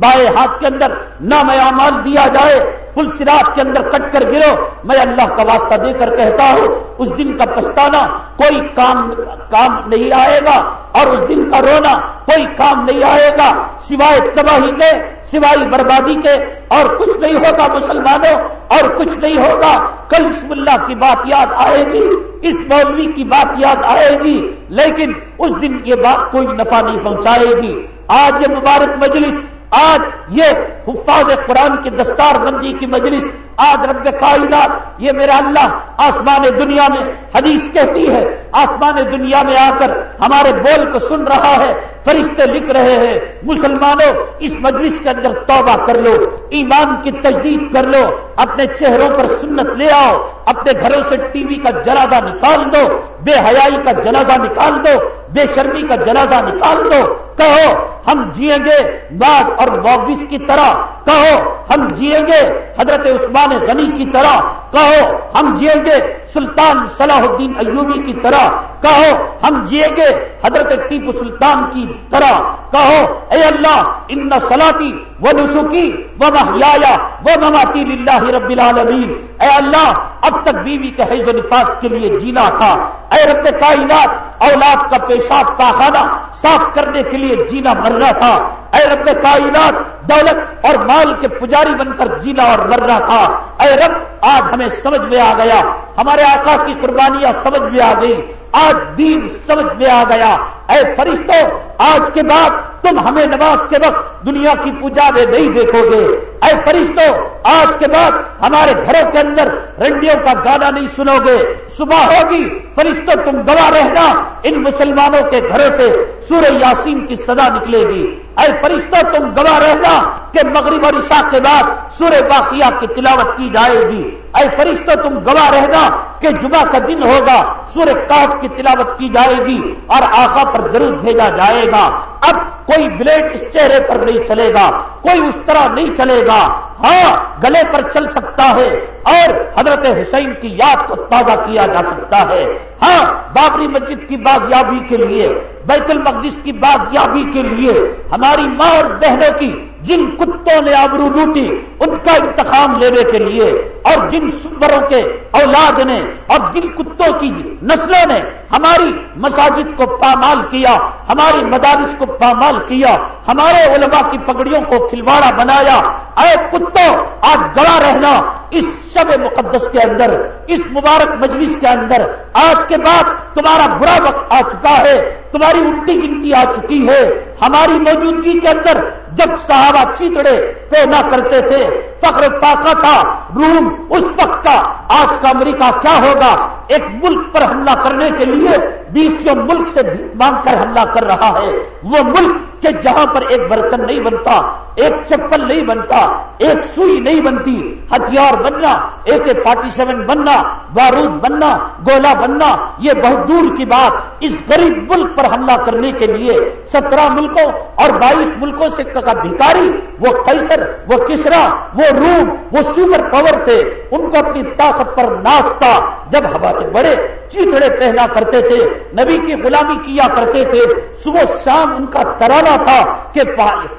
بائیں ہاتھ کے اندر نہ میں امال دیا جائے، پل سراج کے اندر کٹ کر گرو، میں اللہ کا واسطہ دے کر کہتا ہوں، اس دن کا پچھتانا کوئی کام کام نہیں آئے گا اور اس دن کا رونا کوئی کام نہیں آئے گا، سوائے تباہی کے، سوائے بربادی کے، اور کچھ نہیں ہوگا مسلمانوں، اور کچھ نہیں ہوگا، کل بسم اللہ کی بات یاد آئے گی، اس مولوی کی بات یاد آئے گی، لیکن اس دن یہ بات کوئی نفع نہیں پہنچائے گی۔ آج یہ مبارک مجلس آج یہ حفاظ قرآن کی دستار بندی کی مجلس، آج رب کائنات، یہ میرا اللہ آسمان دنیا میں حدیث کہتی ہے۔ آسمان دنیا میں آ کر ہمارے بول کو سن رہا ہے، فرشتے لکھ رہے ہیں۔ مسلمانوں، اس مجلس کے اندر توبہ کر لو، ایمان کی تجدید کر لو، اپنے چہروں پر سنت لے آؤ، اپنے گھروں سے ٹی وی کا جنازہ نکال دو، بے حیائی کا جنازہ نکال دو بے شرمی کا جنازہ نکال دو۔ کہو، ہم جیئیں گے بعد اور موبس کی طرح۔ کہو، ہم جیئیں گے حضرت عثمان غنی کی طرح۔ کہو، ہم جیئیں گے سلطان صلاح الدین ایوبی کی طرح۔ کہو، ہم جیئیں گے حضرت ٹیپو سلطان کی طرح۔ کہو، اے اللہ، ان سلاتی و نسخی وہ محیا و مماتی للہ رب العالمین۔ اے اللہ، اب تک بیوی کے حیض و نفاذ کے لیے جینا تھا۔ اے رب کائنات، اولاد کا پیشاب کا خانہ صاف کرنے کے لیے جینا مرنا تھا۔ اے رب کائنات دولت اور مال کے پجاری بن کر جینا اور مرنا تھا۔ اے رب، آج ہمیں سمجھ میں آ گیا۔ ہمارے آقا کی قربانیاں سمجھ میں آ گئی آج دین سمجھ میں آ گیا۔ اے فرشتوں آج کے بعد تم ہمیں نماز کے وقت دنیا کی پوجا میں نہیں دیکھو گے۔ اے فرشتوں آج کے بعد ہمارے گھروں کے اندر رنڈیوں کا گانا نہیں سنو گے۔ صبح ہوگی فرشتوں تم گواہ رہنا۔ ان مسلمانوں کے گھروں سے سورہ یاسین کی صدا نکلے گی۔ اے فرشتوں تم گواہ رہنا کہ مغرب اور عشاء کے بعد سورہ باقیہ کی تلاوت کی جائے گی۔ اے فرشتوں تم گواہ رہنا کہ جمعہ کا دن ہوگا، سورہ کاف کی تلاوت کی جائے گی اور آقا پر ضرور بھیجا جائے گا۔ اب کوئی بلیڈ اس چہرے پر نہیں چلے گا، کوئی اس طرح نہیں چلے گا۔ ہاں گلے پر چل سکتا ہے۔ اور حضرت حسین کی یاد کو تازہ کیا جا سکتا ہے۔ ہاں بابری مسجد کی بازیابی کے لیے، بیت المقدس کی بازیابی کے لیے ہماری ماں اور بہنوں کی جن کتوں نے آبرو لوٹی، ان کا انتخاب لینے کے لیے اور جن سبروں کے اولاد نے اور جن کتوں کی نسلوں نے ہماری مساجد کو پامال کیا، ہماری مدارس کو پامال کیا، ہمارے علماء کی پگڑیوں کو کھلواڑا بنایا۔ اے کتوں، آج گڑا رہنا، اس شب مقدس کے اندر، اس مبارک مجلس کے اندر، آج کے بعد تمہارا برا وقت آ چکا ہے۔ تمہاری الٹی گنتی آ چکی ہے۔ ہماری موجودگی کے اندر جب صحابہ چیتڑے پیدا کرتے تھے۔ فخر پاکا تھا۔ روم اس وقت کا، آج کا امریکہ کیا ہوگا؟ ایک ملک پر حملہ کرنے کے لیے بیسوں ملک سے مانگ کر حملہ کر رہا ہے۔ وہ ملک کہ جہاں پر ایک برتن نہیں بنتا، ایک چپل نہیں بنتا، ایک سوئی نہیں بنتی، ہتھیار بننا ایک فورٹی سیون بننا، بارود بننا، گولا بننا، یہ بہت دور کی بات۔ اس غریب ملک پر حملہ کرنے کے لیے سترہ ملکوں اور بائیس ملکوں سے کا بھکاری، وہ قیصر، وہ کسرا، وہ روم، وہ سپر پاور تھے۔ ان کو اپنی طاقت پر ناچتا جب ہمارے بڑے چیتڑے پہنا کرتے تھے، نبی کی غلامی کیا کرتے تھے صبح شام ان کا ترانہ تھا کہ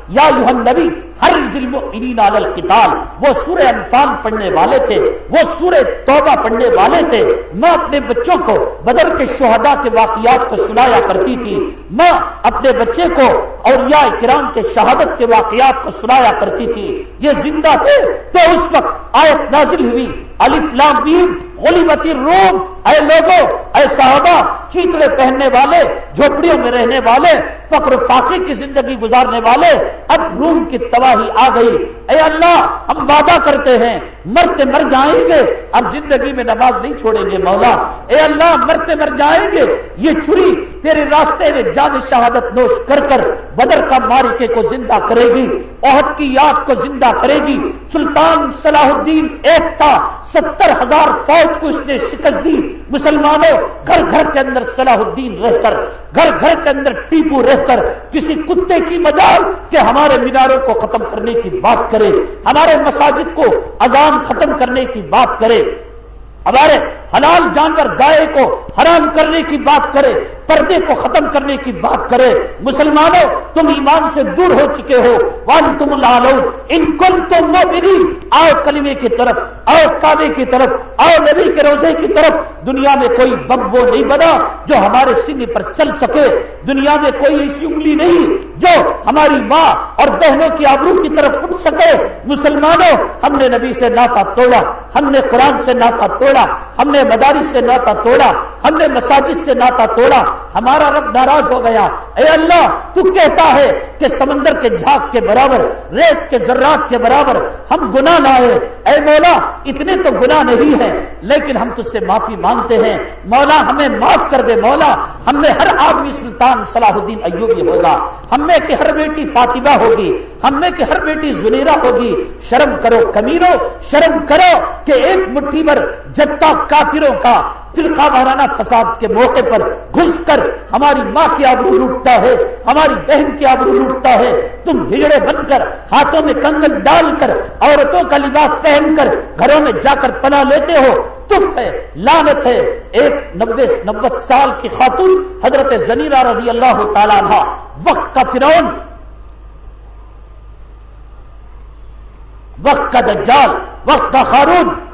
یا نبی ہر ظلم القتال، وہ سورہ انفان پڑھنے والے تھے، وہ سورہ توبہ پڑھنے والے تھے۔ میں اپنے بچوں کو بدر کے شہداء کے واقعات کو سنایا کرتی تھی۔ میں اپنے بچے کو اور یا کرام کے شہادت کے واقعات کو سنایا کرتی تھی۔ یہ زندہ تھے تو اس وقت آیت نازل ہوئی۔ علی فلام غلیمتی روم اے لوگوں، اے صحابہ، چیتڑے پہننے والے، جھوپڑیوں میں رہنے والے، فقر فاقی کی زندگی گزارنے والے، اب روم کی تباہی آ گئی۔ اے اللہ، ہم وعدہ کرتے ہیں، مرتے مر جائیں گے، اب زندگی میں نماز نہیں چھوڑیں گے، مولا۔ اے اللہ، مرتے مر جائیں گے۔ یہ چھری تیرے راستے میں جان شہادت نوش کر کر بدر کا مارکے کو زندہ کرے گی، عہد کی یاد کو زندہ کرے گی۔ سلطان صلاح الدین ایک تھا ستر ہزار فوج کو اس نے شکست دی، مسلمانوں، گھر گھر کے اندر صلاح الدین رہ کر، گھر گھر کے اندر ٹیپو رہ کر، کسی کتے کی مجال کہ ہمارے میناروں کو ختم کرنے کی بات کرے، ہمارے مساجد کو اذان ختم کرنے کی بات کرے، ہمارے حلال جانور گائے کو حرام کرنے کی بات کرے، پردے کو ختم کرنے کی بات کرے، مسلمانوں، تم ایمان سے دور ہو چکے ہو وان تم اللہ ان کل تم آؤ کلمے کی طرف آؤ کابے کی طرف آؤ نبی کے روزے کی طرف دنیا میں کوئی بم وہ نہیں بنا جو ہمارے سینے پر چل سکے۔ دنیا میں کوئی ایسی انگلی نہیں جو ہماری ماں اور بہنوں کی آبرو کی طرف اٹھ سکے۔ مسلمانوں، ہم نے نبی سے ناتا توڑا، ہم نے قرآن سے ناتا توڑا، ہم نے مدارس سے ناتا توڑا، ہم نے مساجد سے ناتا توڑا۔ ہمارا رب ناراض ہو گیا۔ اے اللہ، تو کہتا ہے کہ سمندر کے جھاگ کے برابر، ریت کے ذرات کے برابر ہم گنا لائے اے مولا اتنے تو گنا نہیں ہے لیکن ہم تجھ سے معافی مانگتے ہیں۔ مولا، ہمیں معاف کر دے مولا۔ ہم میں ہر آدمی سلطان صلاح الدین ایوبی ہوگا۔ ہم میں کہ ہر بیٹی فاطمہ ہوگی۔ ہم میں کہ ہر بیٹی زنیرا ہوگی۔ شرم کرو کمیرو، شرم کرو کہ ایک مٹھی پر جتا کافروں کا فرقہ وارانہ فساد کے موقع پر گھس کر ہماری ماں کی آبرو لوٹتا ہے، ہماری بہن کی آبرو لوٹتا ہے۔ تم ہجڑے بن کر ہاتھوں میں کنگن ڈال کر، عورتوں کا لباس پہن کر، گھروں میں جا کر پناہ لیتے ہو تف ہے لانت ہے۔ ایک نبے نبے سال کی خاتون حضرت زنیرہ رضی اللہ تعالیٰ تھا وقت کا فرعون۔ وقت کا دجال، وقت کا خارون۔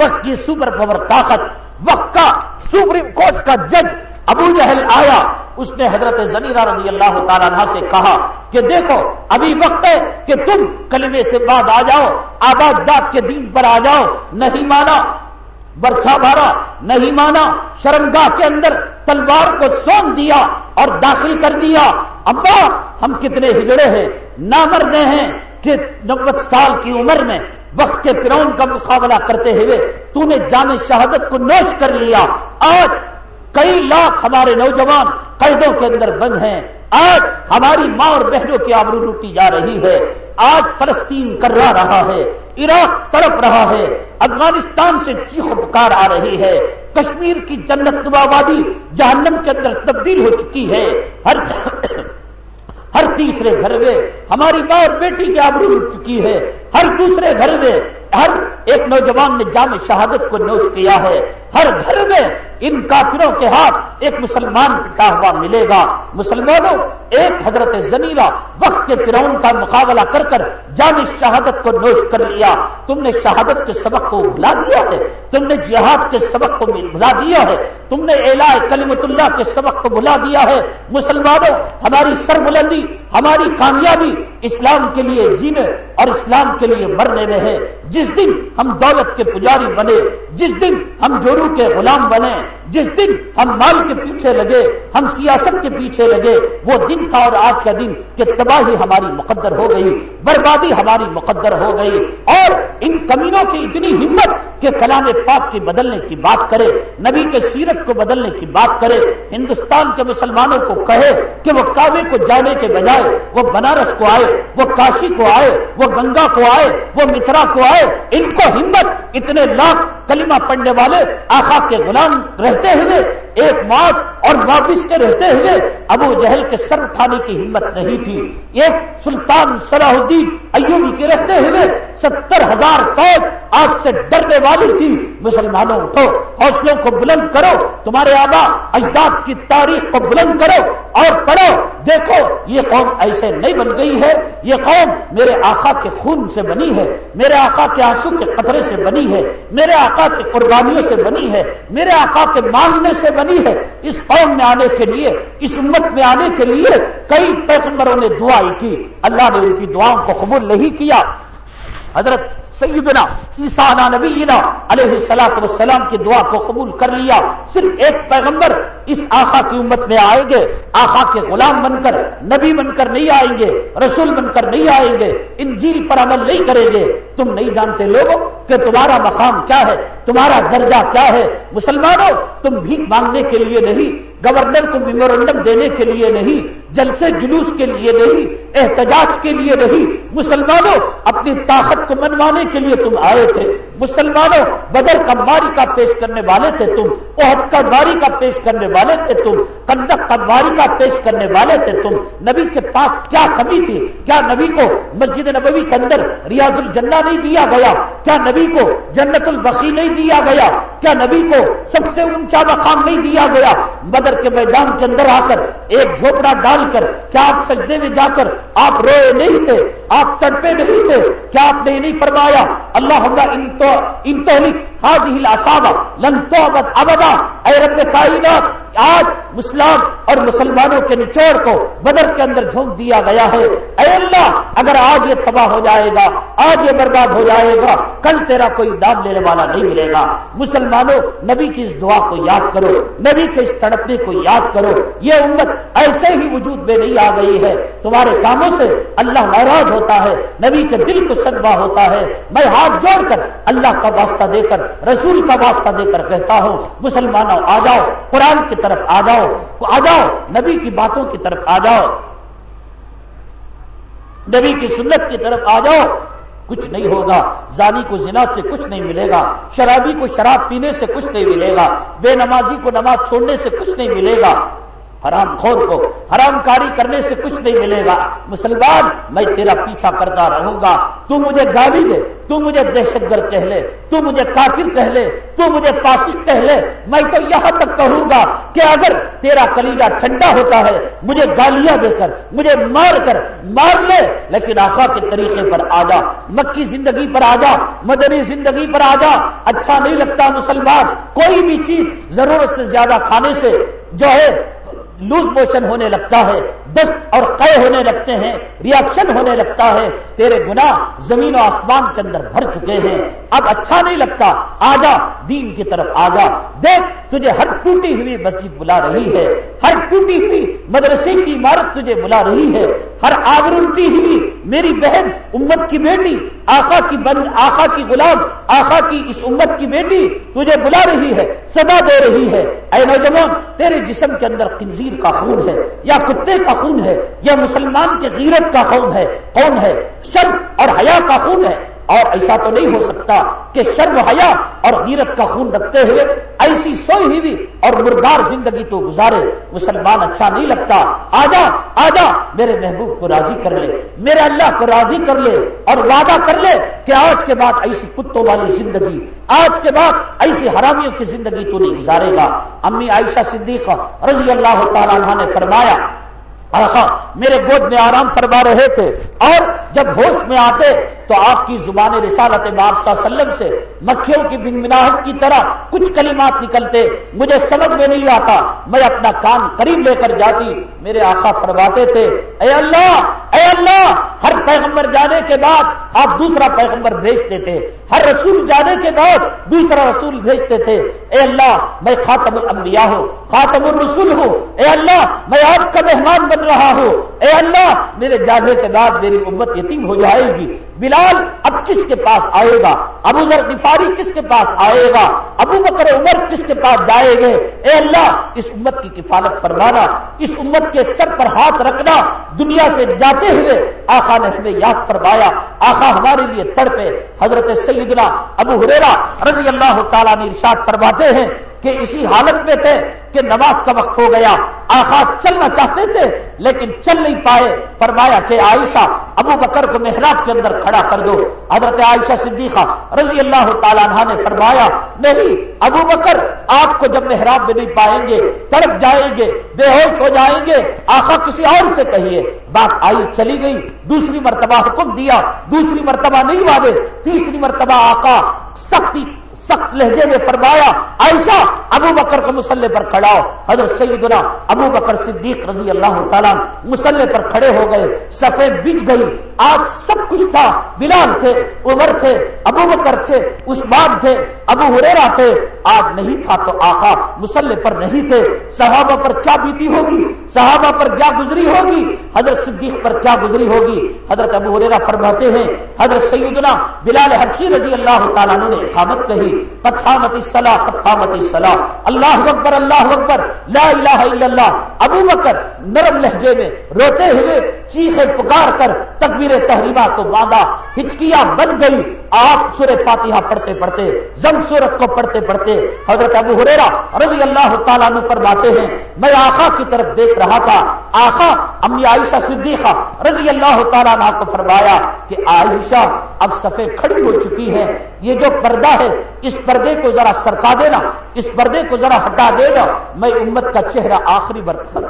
وقت کی سپر پاور طاقت، وقت کا سپریم کورٹ کا جج ابو جہل آیا۔ اس نے حضرت زنیرہ رضی اللہ تعالیٰ عنہ سے کہا کہ دیکھو، ابھی وقت ہے کہ تم کلمے سے بعد آ جاؤ، آباد جات کے دین پر آ جاؤ۔ نہیں مانا، برچھا بھارا، نہیں مانا، شرمگاہ کے اندر تلوار کو سونپ دیا اور داخل کر دیا۔ ابا، ہم کتنے ہجڑے ہیں نہ مرنے ہیں کہ نوت سال کی عمر میں وقت کے فرون کا مقابلہ کرتے ہوئے تو نے جان شہادت کو نوش کر لیا۔ آج کئی لاکھ ہمارے نوجوان قیدوں کے اندر بند ہیں۔ آج ہماری ماں اور بہنوں کی آبرو لوٹی جا رہی ہے۔ آج فلسطین کر رہا ہے۔ عراق تڑپ رہا ہے۔ افغانستان سے چیخ پکار آ رہی ہے۔ کشمیر کی جنت نبا وادی جہنم کے اندر تبدیل ہو چکی ہے۔ ہر ہر تیسرے گھر میں ہماری ماں اور بیٹی کی آبرو اٹھ چکی ہے۔ ہر دوسرے گھر میں ہر ایک نوجوان نے جامع شہادت کو نوش کیا ہے۔ ہر گھر میں ان کافروں کے ہاتھ ایک مسلمان پٹا ہوا ملے گا۔ مسلمانوں، ایک حضرت زنیرہ وقت کے فرعون کا مقابلہ کر کر جامع شہادت کو نوش کر لیا۔ تم نے شہادت کے سبق کو بھلا دیا ہے۔ تم نے جہاد کے سبق کو بھلا دیا ہے۔ تم نے اعلی کلمت اللہ کے سبق کو بھلا دیا ہے۔ مسلمانوں، ہماری سر بلندی ہماری کامیابی اسلام کے لیے جینے اور اسلام کے لیے مرنے میں ہے جس دن ہم دولت کے پجاری بنے، جس دن ہم جورو کے غلام بنے، جس دن ہم مال کے پیچھے لگے، ہم سیاست کے پیچھے لگے، وہ دن تھا اور آج کا دن کہ تباہی ہماری مقدر ہو گئی، بربادی ہماری مقدر ہو گئی۔ اور ان کمینوں کی اتنی ہمت کہ کلام پاک کی بدلنے کی بات کرے، نبی کے سیرت کو بدلنے کی بات کرے، ہندوستان کے مسلمانوں کو کہے کہ وہ کعبے کو جانے کے بجائے، وہ بنارس کو آئے، وہ کاشی کو آئے، وہ گنگا کو آئے، وہ مترا کو آئے، ان کو ہمت، اتنے لاکھ کلمہ پڑھنے والے آخا کے غلام رہتے ہوئے ایک ماس اور واپس کے رہتے ہوئے ابو جہل کے سر اٹھانے کی ہمت نہیں تھی۔ ایک سلطان صلاح الدین ایوبی کے رہتے ہوئے ستر ہزار فوج آگ سے ڈرنے والی تھی۔ مسلمانوں اٹھو، حوصلوں کو بلند کرو، تمہارے آبا اجداد کی تاریخ کو بلند کرو اور پڑھو۔ دیکھو، یہ قوم ایسے نہیں بن گئی ہے۔ یہ قوم میرے آقا کے خون سے بنی ہے، میرے آقا کے آنسو کے قطرے سے بنی ہے، میرے آقا کے قربانیوں سے بنی ہے، میرے آقا کے مانگنے سے بنی ہے، اس قوم میں آنے کے لیے، اس امت میں آنے کے لیے کئی پیغمبروں نے دعائیں کی۔ اللہ نے ان کی دعاؤں کو قبول نہیں کیا۔ حضرت سیدنا عیسیٰ نبینا علیہ السلاط والسلام کی دعا کو قبول کر لیا۔ صرف ایک پیغمبر اس آخا کی امت میں آئیں گے۔ آخا کے غلام بن کر، نبی بن کر نہیں آئیں گے، رسول بن کر نہیں آئیں گے۔ انجیل پر عمل نہیں کریں گے۔ تم نہیں جانتے لوگوں کہ تمہارا مقام کیا ہے، تمہارا درجہ کیا ہے۔ مسلمانوں، تم بھیک مانگنے کے لیے نہیں، گورنر کو میمورنڈم دینے کے لیے نہیں، جلسے جلوس کے لیے نہیں، احتجاج کے لیے نہیں۔ مسلمانوں، اپنی طاقت کو منوانے کے لیے تم آئے تھے۔ مسلمانوں، بدر کا ماری کا پیش کرنے والے تھے تم۔ عہد کا ماری کا پیش کرنے والے تھے تم۔ کندک کا ماری کا پیش کرنے والے تھے تم۔ نبی کے پاس کیا کمی تھی؟ کیا نبی کو مسجد نبوی کے اندر ریاض الجنہ نہیں دیا گیا؟ کیا نبی کو جنت البقی نہیں دیا گیا؟ کیا نبی کو سب سے اونچا مقام نہیں دیا گیا؟ بدر کے میدان کے اندر آ کر ایک جھوپڑا ڈال کر، کیا آپ سجدے میں جا کر آپ روئے نہیں تھے؟ آپ تڑپے نہیں تھے کیا آپ نے نہیں فرمایا اللہ ان تو حاض ہی لن ابدا. اے رب کائنات، آج مسلم اور مسلمانوں کے نچوڑ کو بدر کے اندر جھونک دیا گیا ہے. اے اللہ، اگر آج یہ تباہ ہو جائے گا، آج یہ برباد ہو جائے گا، کل تیرا کوئی دام لینے والا نہیں ملے گا. مسلمانوں، نبی کی اس دعا کو یاد کرو. نبی کے اس تڑپنے کو یاد کرو. یہ امت ایسے ہی وجود میں نہیں آ گئی ہے. تمہارے کاموں سے اللہ ناراض ہوتا ہے. نبی کے دل کو سدبا ہوتا ہے. میں ہاتھ ہاتھ جوڑ کر اللہ کا واسطہ دے کر، رسول کا واسطہ دے کر کہتا ہوں، مسلمانوں آ جاؤ، قرآن کی طرف آ جاؤ آ جاؤ، نبی کی باتوں کی طرف آ جاؤ، نبی کی سنت کی طرف آ جاؤ، کچھ نہیں ہوگا، زانی کو زنا سے کچھ نہیں ملے گا، شرابی کو شراب پینے سے کچھ نہیں ملے گا، بے نمازی کو نماز چھوڑنے سے کچھ نہیں ملے گا۔ حرام خور کو حرام کاری کرنے سے کچھ نہیں ملے گا۔ مسلمان، میں تیرا پیچھا کرتا رہوں گا۔ تو مجھے گالی دے، تو مجھے دہشت گرد کہہ لے، تو مجھے کافر کہہ لے، تو مجھے فاسق کہہ لے۔ میں تو یہاں تک کہوں گا کہ اگر تیرا کلیجا ٹھنڈا ہوتا ہے، مجھے گالیاں دے کر، مجھے مار کر، مار لے۔ لیکن آخا کے طریقے پر آ جا، مکی زندگی پر آ جا، مدنی زندگی پر آ جا۔ اچھا نہیں لگتا مسلمان، کوئی بھی چیز ضرورت سے زیادہ کھانے سے، جو ہے لوز موشن ہونے لگتا ہے، دست اور قے ہونے لگتے ہیں ریاکشن ہونے لگتا ہے۔ تیرے گنا زمین و آسمان کے اندر بھر چکے ہیں۔ اب اچھا نہیں لگتا آجا دین کی طرف آجا دیکھ، تجھے ہر ٹوٹی ہوئی مسجد بلا رہی ہے۔ ہر ٹوٹی ہوئی مدرسے کی عمارت تجھے بلا رہی ہے۔ ہر آگرتی ہوئی میری بہن، امت کی بیٹی، آقا کی بند آقا کی غلام، آقا کی اس امت کی بیٹی تجھے بلا رہی ہے سدا دے رہی ہے۔ اے نوجوان، تیرے جسم کے اندر خنزیر کا خون ہے، یا کتے کا خون ہے، یا مسلمان کے غیرت کا خون ہے، کون ہے؟ شر اور حیا کا خون ہے۔ اور ایسا تو نہیں ہو سکتا کہ شرم حیا اور غیرت کا خون رکھتے ہوئے ایسی سوئی ہوئی اور مردار زندگی تو گزارے، مسلمان اچھا نہیں لگتا۔ آجا آجا، میرے محبوب کو راضی کر لے، میرے اللہ کو راضی کر لے اور وعدہ کر لے کہ آج کے بعد ایسی کتوں والی زندگی، آج کے بعد ایسی حرامیوں کی زندگی تو نہیں گزارے گا۔ امی عائشہ صدیقہ رضی اللہ تعالیٰ نے فرمایا میرے گود میں آرام فرما رہے تھے۔ اور جب ہوش میں آتے تو آپ کی زبان رسالت باب وسلم سے مکھیوں کی بنگناہٹ کی طرح کچھ کلمات نکلتے۔ مجھے سمجھ میں نہیں آتا۔ میں اپنا کان قریب لے کر جاتی۔ میرے آقا فرماتے تھے، اے اللہ اے اللہ ہر پیغمبر جانے کے بعد آپ دوسرا پیغمبر بھیجتے تھے۔ ہر رسول جانے کے بعد دوسرا رسول بھیجتے تھے۔ اے اللہ، میں خاتم الانبیاء ہوں، خاتم الرسول ہوں۔ اے اللہ، میں آپ کا مہمان بن رہا ہوں۔ اے اللہ، میرے جانے کے بعد میری امت یتیم ہو جائے گی۔ بلال اب کس کے پاس آئے گا؟ ابو ذر غفاری کس کے پاس آئے گا؟ ابو بکر عمر کس کے پاس جائے گے؟ اے اللہ، اس امت کی کفالت فرمانا، اس امت کے سر پر ہاتھ رکھنا، دنیا سے جاتے ہوئے آخا نے ہمیں یاد فرمایا آخا ہمارے لیے تڑپے۔ حضرت سیدنا ابو ہریرا رضی اللہ تعالیٰ نے ارشاد فرماتے ہیں کہ اسی حالت میں تھے۔ کہ نماز کا وقت ہو گیا۔ آخا چلنا چاہتے تھے، لیکن چل نہیں پائے۔ فرمایا کہ عائشہ ابو بکر کو محراب کے اندر کھڑا کر دو۔ حضرت عائشہ صدیقہ رضی اللہ تعالیٰ عنہ نے فرمایا، نہیں، ابو بکر آپ کو جب محراب میں نہیں پائیں گے، تڑپ جائیں گے، بے ہوش ہو جائیں گے۔ آخا کسی اور سے کہیے، بات آئی، چلی گئی۔ دوسری مرتبہ حکم دیا، دوسری مرتبہ نہیں والے تیسری مرتبہ آقا سختی سخت لہجے میں فرمایا، عائشہ، ابو بکر کو مسلح پر کھڑا ہو۔ حضرت سیدنا ابو بکر صدیق رضی اللہ تعالیٰ مسلح پر کھڑے ہو گئے سفید بچ گئی آج سب کچھ تھا۔ بلال تھے، عمر تھے، ابو بکر تھے، عثمان تھے، ابو ہریرا تھے۔ آج نہیں تھا تو آقا مسلح پر نہیں تھے۔ صحابہ پر کیا بیتی ہوگی؟ صحابہ پر کیا گزری ہوگی؟ حضرت صدیق پر کیا گزری ہوگی؟ حضرت ابو ہریرا فرماتے ہیں، حضرت سیدنا بلال حبشی رضی اللہ تعالیٰ نے اقامت کہی پتھامت الصلاح پتھامت الصلاح اللہ اکبر اللہ اکبر۔ لا الہ الا اللہ۔ ابو بکر نرم لہجے میں روتے ہوئے چیخے پکار کر تکبیر تحریمہ کو باندھا ہچکیاں بن گئی آپ سور فاتحہ پڑھتے پڑھتے زم سورت کو پڑھتے پڑھتے حضرت ابو حریرا رضی اللہ تعالیٰ نے فرماتے ہیں میں آخا کی طرف دیکھ رہا تھا آخا امی عائشہ صدیقہ رضی اللہ تعالیٰ نے کو فرمایا کہ عائشہ اب سفید کھڑی ہو چکی ہے یہ جو پردہ ہے اس پردے کو ذرا سرکا دینا اس پردے کو ذرا ہٹا دینا میں امت کا چہرہ آخری برتن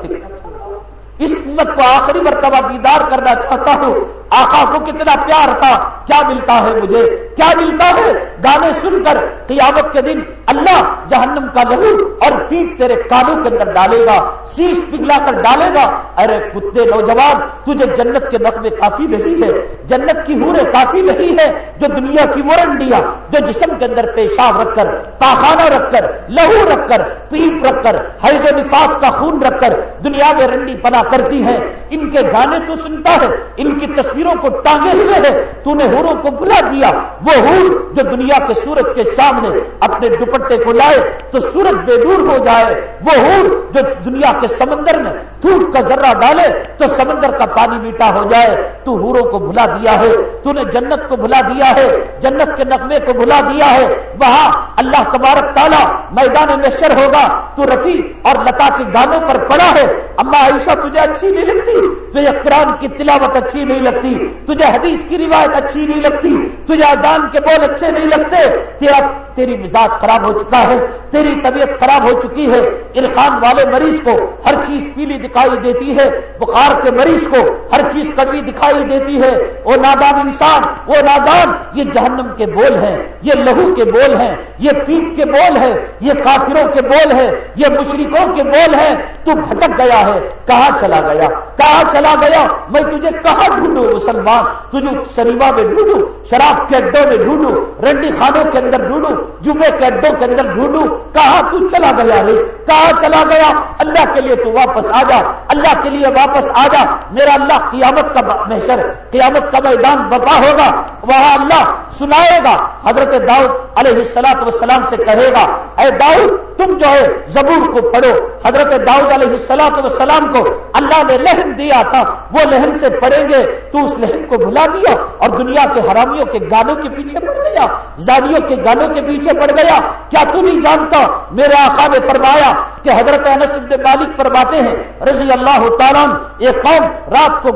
اس امت کو آخری مرتبہ دیدار کرنا چاہتا ہوں۔ آقا کو کتنا پیار تھا۔ کیا ملتا ہے مجھے؟ کیا ملتا ہے؟ گانے سن کر قیامت کے دن اللہ جہنم کا لہو اور پیٹ تیرے کانوں کے اندر ڈالے گا۔ شیش پگلا کر ڈالے گا۔ ارے کتے نوجوان، تجھے جنت کے نقبے کافی نہیں ہے جنت کی ہورے کافی نہیں ہے جو دنیا کی مورنڈیا جو جسم کے اندر پیشاب رکھ کر پاخانہ رکھ کر، لہو رکھ کر، پیپ رکھ کر، حیض و نفاس کا خون رکھ کر، دنیا میں رنڈی پنا کرتی ہے۔ ان کے گانے تو سنتا ہے، ان کی تصویروں کو ٹانگے ہوئے ہے تو نے ہوروں کو بلا دیا۔ وہ ہور جو دنیا کے سورج کے سامنے اپنے دوپٹے کو لائے تو سورج بے دور ہو جائے۔ وہ ہور جو دنیا کے سمندر میں تھوک کا ذرہ ڈالے تو سمندر کا پانی میٹھا ہو جائے۔ تو ہوروں کو بھلا دیا ہے۔ تو نے جنت کو بھلا دیا ہے۔ جنت کے نقمے کو بھلا دیا ہے۔ وہاں اللہ تبارک تعالیٰ میدان میں شر ہوگا۔ تو رفیع اور لتا کے گانوں پر پڑا ہے۔ اما عائشہ تجھے اچھی نہیں لگتی؟ تجھے قرآن کی تلاوت اچھی نہیں لگتی؟ تجھے حدیث کی روایت اچھی نہیں لگتی؟ تجھے اذان کے بول اچھے نہیں لگتے؟ تیرا تیری مزاج خراب ہو چکا ہے، تیری طبیعت خراب ہو چکی ہے۔ ارخان والے مریض کو ہر چیز پیلی دکھائی دیتی ہے، بخار کے مریض کو ہر چیز کڑوی دکھائی دیتی ہے۔ وہ نادان انسان، وہ نادان، یہ جہنم کے بول ہیں، یہ لہو کے بول ہیں، یہ پیپ کے بول ہے یہ کافروں کے بول ہے یہ مشرقوں کے بول ہے تو بھٹک گیا ہے، کہاں چلا گیا، کہاں چلا گیا؟ میں تجھے کہاں ڈھونڈوں مسلمان؟ تجھے سریما میں ڈھونڈوں، شراب کے اڈوں میں ڈھونڈوں، رنڈی خانوں کے اندر ڈھونڈوں، جمعے کے اڈوں کے اندر ڈھونڈوں، کہاں تو چلا گیا رے کہاں چلا گیا؟ اللہ کے لیے تو واپس آ جا، اللہ کے لیے واپس آ جا۔ میرا اللہ قیامت کا محشر، قیامت کا میدان بپا ہوگا، وہاں اللہ سنائے گا۔ حضرت داؤد علیہ السلاط وسلام سے کہے گا، اے داؤد تم جو ہے زبور کو پڑھو۔ حضرت داؤد علیہ السلام وسلام کو اللہ نے لہن دیا تھا۔ وہ لہن سے پڑھیں گے، تو اس لہن کو بھلا دیا اور دنیا کے حرامیوں کے گانوں کے پیچھے پڑ گیا۔ زادیوں کے گانوں کے پیچھے پڑ گیا۔ کیا تو نہیں جانتا؟ میرے آقا نے فرمایا کہ حضرت انس بن مالک فرماتے ہیں، رضی اللہ تعالیٰ یہ قوم رات کو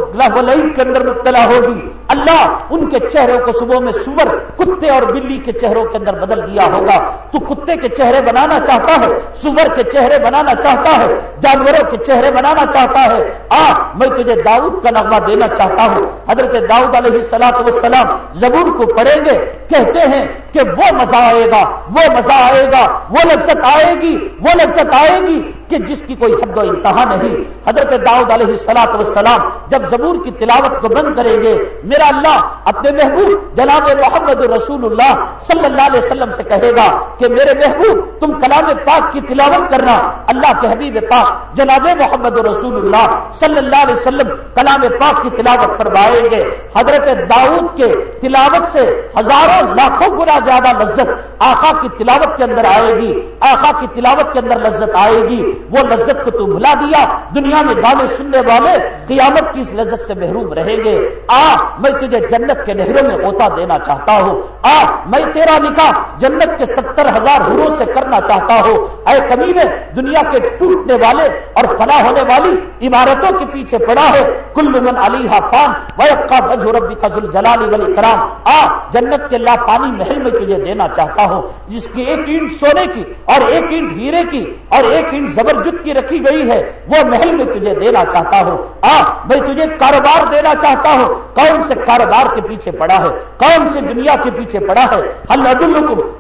کے اندر مبتلا ہوگی۔ اللہ ان کے چہروں کو صبح میں سور، کتے اور بلی کے چہروں کے اندر بدل دیا ہوگا۔ تو کتے کے چہرے بنانا چاہتا ہے، سور کے چہرے بنانا چاہتا ہے، جانوروں کے چہرے بنانا چاہتا ہے۔ آ، میں تجھے داؤد کا نغمہ دینا چاہتا ہوں۔ حضرت داؤد علیہ السلام وسلام زبور کو پڑھیں گے، کہتے ہیں کہ وہ مزہ آئے گا، وہ مزہ آئے گا، وہ لذت آئے گی، وہ لذت آئے گی کہ جس کی کوئی حد و انتہا نہیں۔ حضرت داؤد علیہ السلاط وسلام جب زبور کی تلاوت کو بند کریں گے، میرا اللہ اپنے محبوب جناب محمد رسول اللہ صلی اللہ علیہ وسلم سے کہے گا کہ میرے محبوب، تم کلام پاک کی تلاوت کرنا۔ اللہ کے حبیب پاک جناب محمد رسول اللہ صلی اللہ علیہ وسلم کلام پاک کی تلاوت کروائیں گے۔ حضرت داؤد کے تلاوت سے ہزاروں لاکھوں گنا زیادہ لذت آخا کی تلاوت کے اندر آئے گی۔ آخا کی تلاوت کے اندر لذت آئے گی۔ وہ لذت کو تو بھلا دیا، دنیا میں گانے سننے والے قیامت کی اس لذت سے محروم رہیں گے۔ آ، میں تجھے جنت کے نہروں میں ہوتا دینا چاہتا ہوں۔ آ، میں تیرا نکاح جنت کے ستر ہزار ہروں سے کرنا چاہتا ہوں۔ اے کمی دنیا کے ٹوٹنے والے اور فنا ہونے والی عمارتوں کے پیچھے پڑا ہے۔ کل من علی خان ویقا بجو ربی فضل جلالی ولی کرام آ، جنت کے لا پانی محل میں تجھے دینا چاہتا ہوں، جس کی ایک اینٹ سونے کی اور ایک اینٹ ہیرے کی اور ایک اینٹ زبرجد کی رکھی گئی ہے، وہ محل میں تجھے دینا چاہتا ہوں۔ آ میں تجھے کاروبار دینا چاہتا ہوں۔ کون سے کاروبار کے پیچھے پڑا ہے؟ کون سے دنیا کے پیچھے پڑا ہے؟ اللہ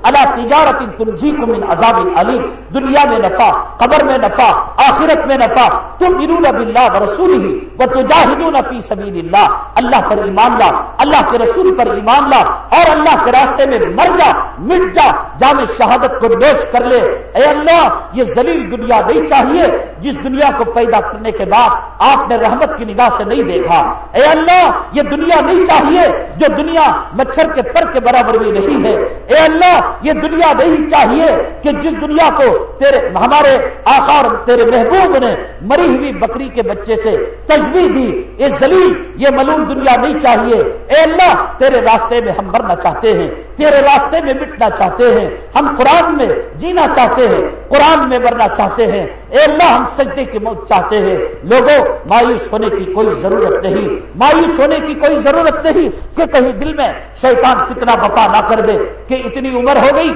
اللہ تجارت تنجی کو من عذاب علیم دنیا میں نفع، قبر میں نفع، آخرت میں نفع۔ تم ارون اب اللہ رسول ہی وہ تجاہدون فی سبیل اللہ۔ اللہ پر ایمان لا، اللہ کے رسول پر ایمان لا۔ اور اللہ کے راستے میں مر جا، مٹ جا جامع شہادت کو نوش کر لے۔ اے اللہ، یہ ذلیل دنیا نہیں چاہیے جس دنیا کو پیدا کرنے کے بعد آپ نے رحمت کی نگاہ سے نہیں دیکھا۔ اے اللہ، یہ دنیا نہیں چاہیے جو دنیا مچھر کے پر کے برابر بھی نہیں ہے۔ اے اللہ، یہ دنیا نہیں چاہیے کہ جس دنیا کو تیرے، ہمارے آخار تیرے محبوب نے مری ہوئی بکری کے بچے سے تجبی دی۔ یہ زلیل یہ ملوم دنیا نہیں چاہیے۔ اے اللہ، تیرے راستے میں ہم مرنا چاہتے ہیں، تیرے راستے میں مٹنا چاہتے ہیں۔ ہم قرآن میں جینا چاہتے ہیں، قرآن میں مرنا چاہتے ہیں۔ اے اللہ ہم سجدے کی موت چاہتے ہیں۔ لوگوں، مایوس ہونے کی کوئی ضرورت نہیں۔ مایوس ہونے کی کوئی ضرورت نہیں کہ کہیں دل میں شیطان فتنہ بپا نہ کر دے کہ اتنی عمر ہو گئی۔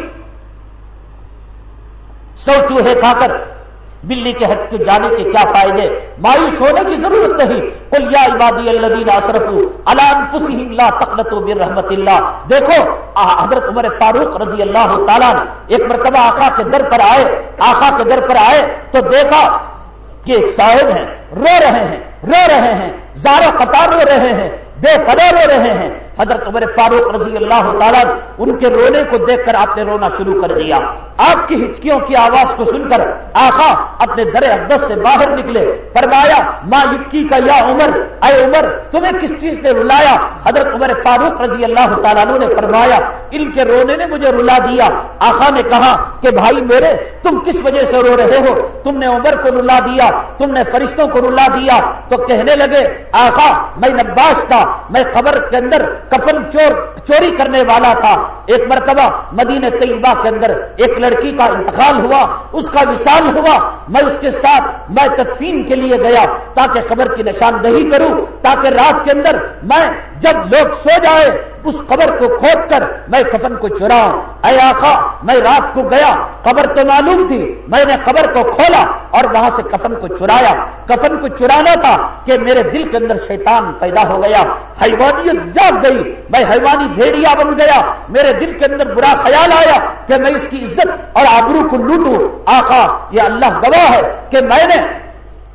سو چوہے کھا کر بلی کے حد کے جانے کے کیا فائدے؟ مایوس ہونے کی ضرورت نہیں۔ کل یا عبادی اللہ اشرف اللہ تقلت و رحمت اللہ۔ دیکھو حضرت عمر فاروق رضی اللہ تعالیٰ نے ایک مرتبہ آخا کے در پر آئے۔ آخا کے در پر آئے تو دیکھا کہ ایک صاحب ہیں، رو رہے ہیں، رو رہے ہیں زارو قطار رو رہے ہیں، بے پدے رو رہے ہیں۔ حضرت عمر فاروق رضی اللہ تعالیٰ ان کے رونے کو دیکھ کر آپ نے رونا شروع کر دیا۔ آپ کی ہچکیوں کی آواز کو سن کر آخا اپنے در اقدس سے باہر نکلے۔ فرمایا، ماں یکی کا یا عمر، اے عمر، تمہیں کس چیز نے رلایا؟ حضرت عمر فاروق رضی اللہ تعالیٰ نے فرمایا، ان کے رونے نے مجھے رلا دیا۔ آخا نے کہا کہ، بھائی میرے، تم کس وجہ سے رو رہے ہو؟ تم نے عمر کو رلا دیا، تم نے فرشتوں کو رلا دیا۔ تو کہنے لگے آخا میں نباش تھا، میں قبر کے اندر کفن چور چوری کرنے والا تھا۔ ایک مرتبہ مدینہ طیبہ کے اندر ایک لڑکی کا انتقال ہوا، اس کا وشال ہوا۔ میں اس کے ساتھ میں تدفین کے لیے گیا تاکہ قبر کی نشاندہی کروں، تاکہ رات کے اندر میں جب لوگ سو جائے اس قبر کو کھود کر میں کفن کو چراؤں اے آخا میں رات کو گیا، قبر تو معلوم تھی، میں نے قبر کو کھولا اور وہاں سے کفن کو چرایا۔ کفن کو چرانا تھا کہ میرے دل کے اندر شیطان پیدا ہو گیا، حیوانیت جاگ گئی، میں حیوانی بھیڑیا بن گیا۔ میرے دل کے اندر برا خیال آیا کہ میں اس کی عزت اور آبرو کو لوٹوں۔ آخا یہ اللہ گواہ ہے کہ میں نے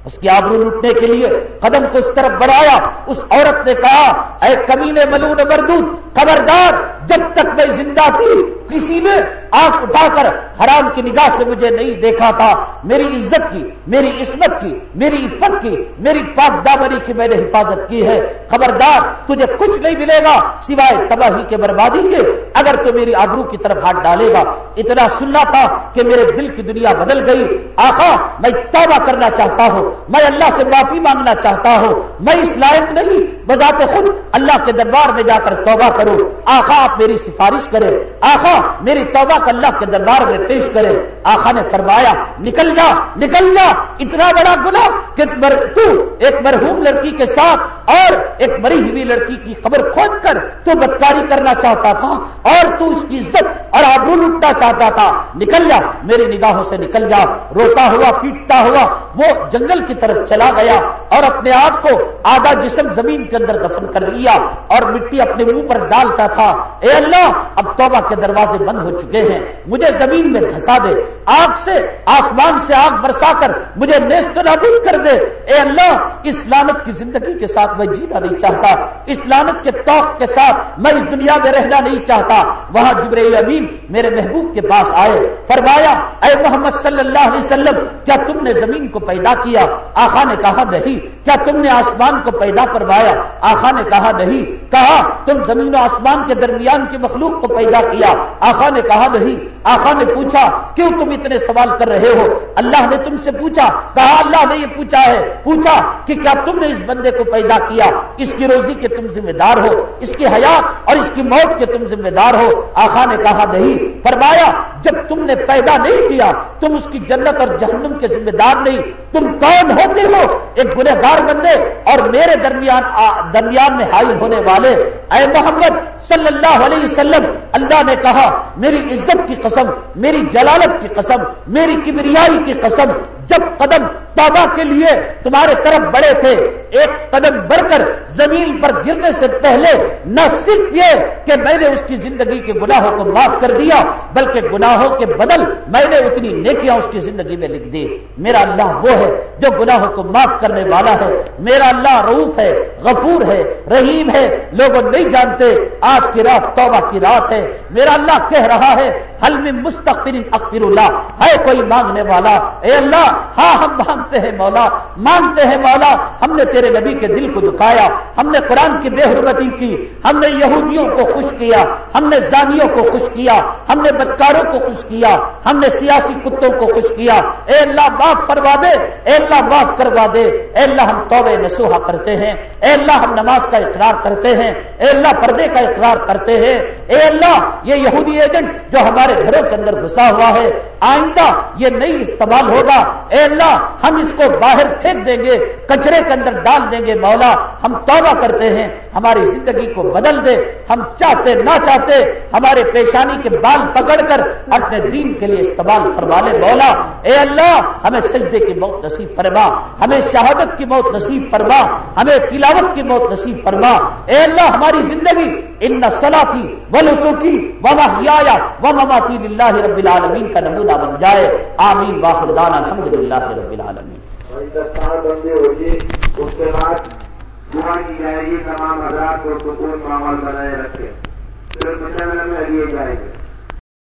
اس کی آبرو لوٹنے کے لیے قدم کو اس طرف بڑھایا، اس عورت نے کہا، اے کمی نے ملون مردود، خبردار، جب تک میں زندہ تھی، کسی نے آنکھ اٹھا کر حرام کی نگاہ سے مجھے نہیں دیکھا تھا۔ میری عزت کی، میری عصمت کی، میری عزت کی، میری پاک دامری کی میں نے حفاظت کی ہے۔ خبردار، تجھے کچھ نہیں ملے گا سوائے تباہی کے بربادی کے۔ اگر تو میری آبرو کی طرف ہاتھ ڈالے گا۔ اتنا سننا تھا کہ میرے دل کی دنیا بدل گئی۔ آخا میں توبہ کرنا چاہتا ہوں۔ میں اللہ سے معافی مانگنا چاہتا ہوں میں اس لائق نہیں بذات خود اللہ کے دربار میں جا کر توبہ کروں آخا آپ میری سفارش کرے آخا میری توبہ کا اللہ کے دربار میں پیش کرے آخا نے فرمایا، نکل جا نکل جا۔ اتنا بڑا گنا کہ تو ایک مرحوم لڑکی کے ساتھ اور ایک مری ہوئی لڑکی کی خبر کھود کر تو بدکاری کرنا چاہتا تھا اور تو اس کی عزت اور آبرو لٹنا چاہتا تھا۔ نکل جا، میری نگاہوں سے نکل جا۔ روتا ہوا، پیٹتا ہوا، وہ جنگل کی طرف چلا گیا اور اپنے آپ کو آدھا جسم زمین کے اندر دفن کر لیا اور مٹی اپنے منہ پر ڈالتا تھا۔ اے اللہ، اب توبہ کے دروازے بند ہو چکے ہیں۔ مجھے زمین میں دھسا دے، آگ سے، آسمان سے آگ برسا کر مجھے نیست نابود کر دے۔ اے اللہ، اس لانت کی زندگی کے ساتھ میں جینا نہیں چاہتا۔ اس لانت کے توق کے ساتھ میں اس دنیا میں رہنا نہیں چاہتا۔ وہاں جبریل امین میرے محبوب کے پاس آئے۔ فرمایا، اے محمد صلی اللہ علیہ وسلم، کیا تم نے زمین کو پیدا کیا؟ آخا نے کہا، نہیں۔ کیا تم نے آسمان کو پیدا کروایا آخا نے کہا نہیں، کہا تم زمین و آسمان کے درمیان کی مخلوق کو پیدا کیا۔ آخا نے کہا نہیں، آخا نے پوچھا، کیوں تم اتنے سوال کر رہے ہو؟ اللہ نے تم سے پوچھا، کہا اللہ نے یہ پوچھا ہے، پوچھا کہ کیا تم نے اس بندے کو پیدا کیا؟ اس کی روزی کے تم ذمہ دار ہو، اس کی حیات اور اس کی موت کے تم ذمہ دار ہو۔ آخا نے کہا نہیں، فرمایا، جب تم نے پیدا نہیں کیا، تم اس کی جنت اور جہنم کے ذمہ دار نہیں، تم کون ہوتے ہو؟ ایک گنہگار بندے اور میرے درمیان درمیان میں حائل ہونے والے۔ اے محمد صلی اللہ علیہ وسلم، اللہ نے کہا، میری عزت کی قسم، میری جلالت کی قسم، میری کبریائی کی قسم، جب قدم توبہ کے لیے تمہارے طرف بڑے تھے۔ ایک قدم بڑھ کر زمین پر گرنے سے پہلے نہ صرف یہ کہ میں نے اس کی زندگی کے گناہوں کو معاف کر دیا، بلکہ گناہوں کے بدل میں نے اتنی نیکیاں اس کی زندگی میں لکھ دی۔ میرا اللہ وہ ہے جو گناہوں کو معاف کرنے والا ہے۔ میرا اللہ روف ہے، غفور ہے، رحیم ہے۔ لوگ نہیں جانتے، آج کی رات توبہ کی رات ہے۔ میرا اللہ کہہ رہا ہے حل میں مستقفر اخبر اللہ ہے کوئی مانگنے والا، اے اللہ ہاں ہم مانگتے ہیں مولا مانگتے ہیں مولا، ہم نے تیرے نبی کے دل کو دکھایا، ہم نے قرآن کی بے حرمتی کی، ہم نے یہودیوں کو خوش کیا، ہم نے زانیوں کو خوش کیا، ہم نے بدکاروں کو خوش کیا، ہم نے سیاسی کتوں کو خوش کیا۔ اے اللہ، معاف فرما دے، اے اللہ، معاف کروا دے۔ اے اللہ، ہم توبے نسوہا کرتے ہیں۔ اے اللہ، ہم نماز کا اقرار کرتے ہیں۔ اے اللہ، پردے کا اقرار کرتے ہیں۔ اے اللہ، یہ یہودی ایجنٹ جو ہمارے گھروں کے اندر گھسا ہوا ہے، آئندہ یہ نہیں استعمال ہوگا۔ اے اللہ ہم ہم اس کو باہر پھینک دیں گے، کچرے کے اندر ڈال دیں گے، مولا ہم توبہ کرتے ہیں، ہماری زندگی کو بدل دے، ہم چاہتے، نہ چاہتے، ہمارے پیشانی کے بال پکڑ کر اپنے دین کے لیے استعمال فرما لے۔ مولا، اے اللہ، ہمیں سجدے کی موت نصیب فرما، ہمیں شہادت کی موت نصیب فرما، ہمیں تلاوت کی موت نصیب فرما۔ اے اللہ، ہماری زندگی ان نسلا تھی و نسوخی و محیا و مماتی اللہ رب العالمین کا نمونہ بن جائے۔ آمین، واخر دان الحمد للہ رب العالمین۔ اور بندے ہوئے اس کے بعد دعا کی جائے گی، تمام حضرات کو سکون ماحول بنائے رکھے۔ پھر مسلم میں لیے جائیں گے۔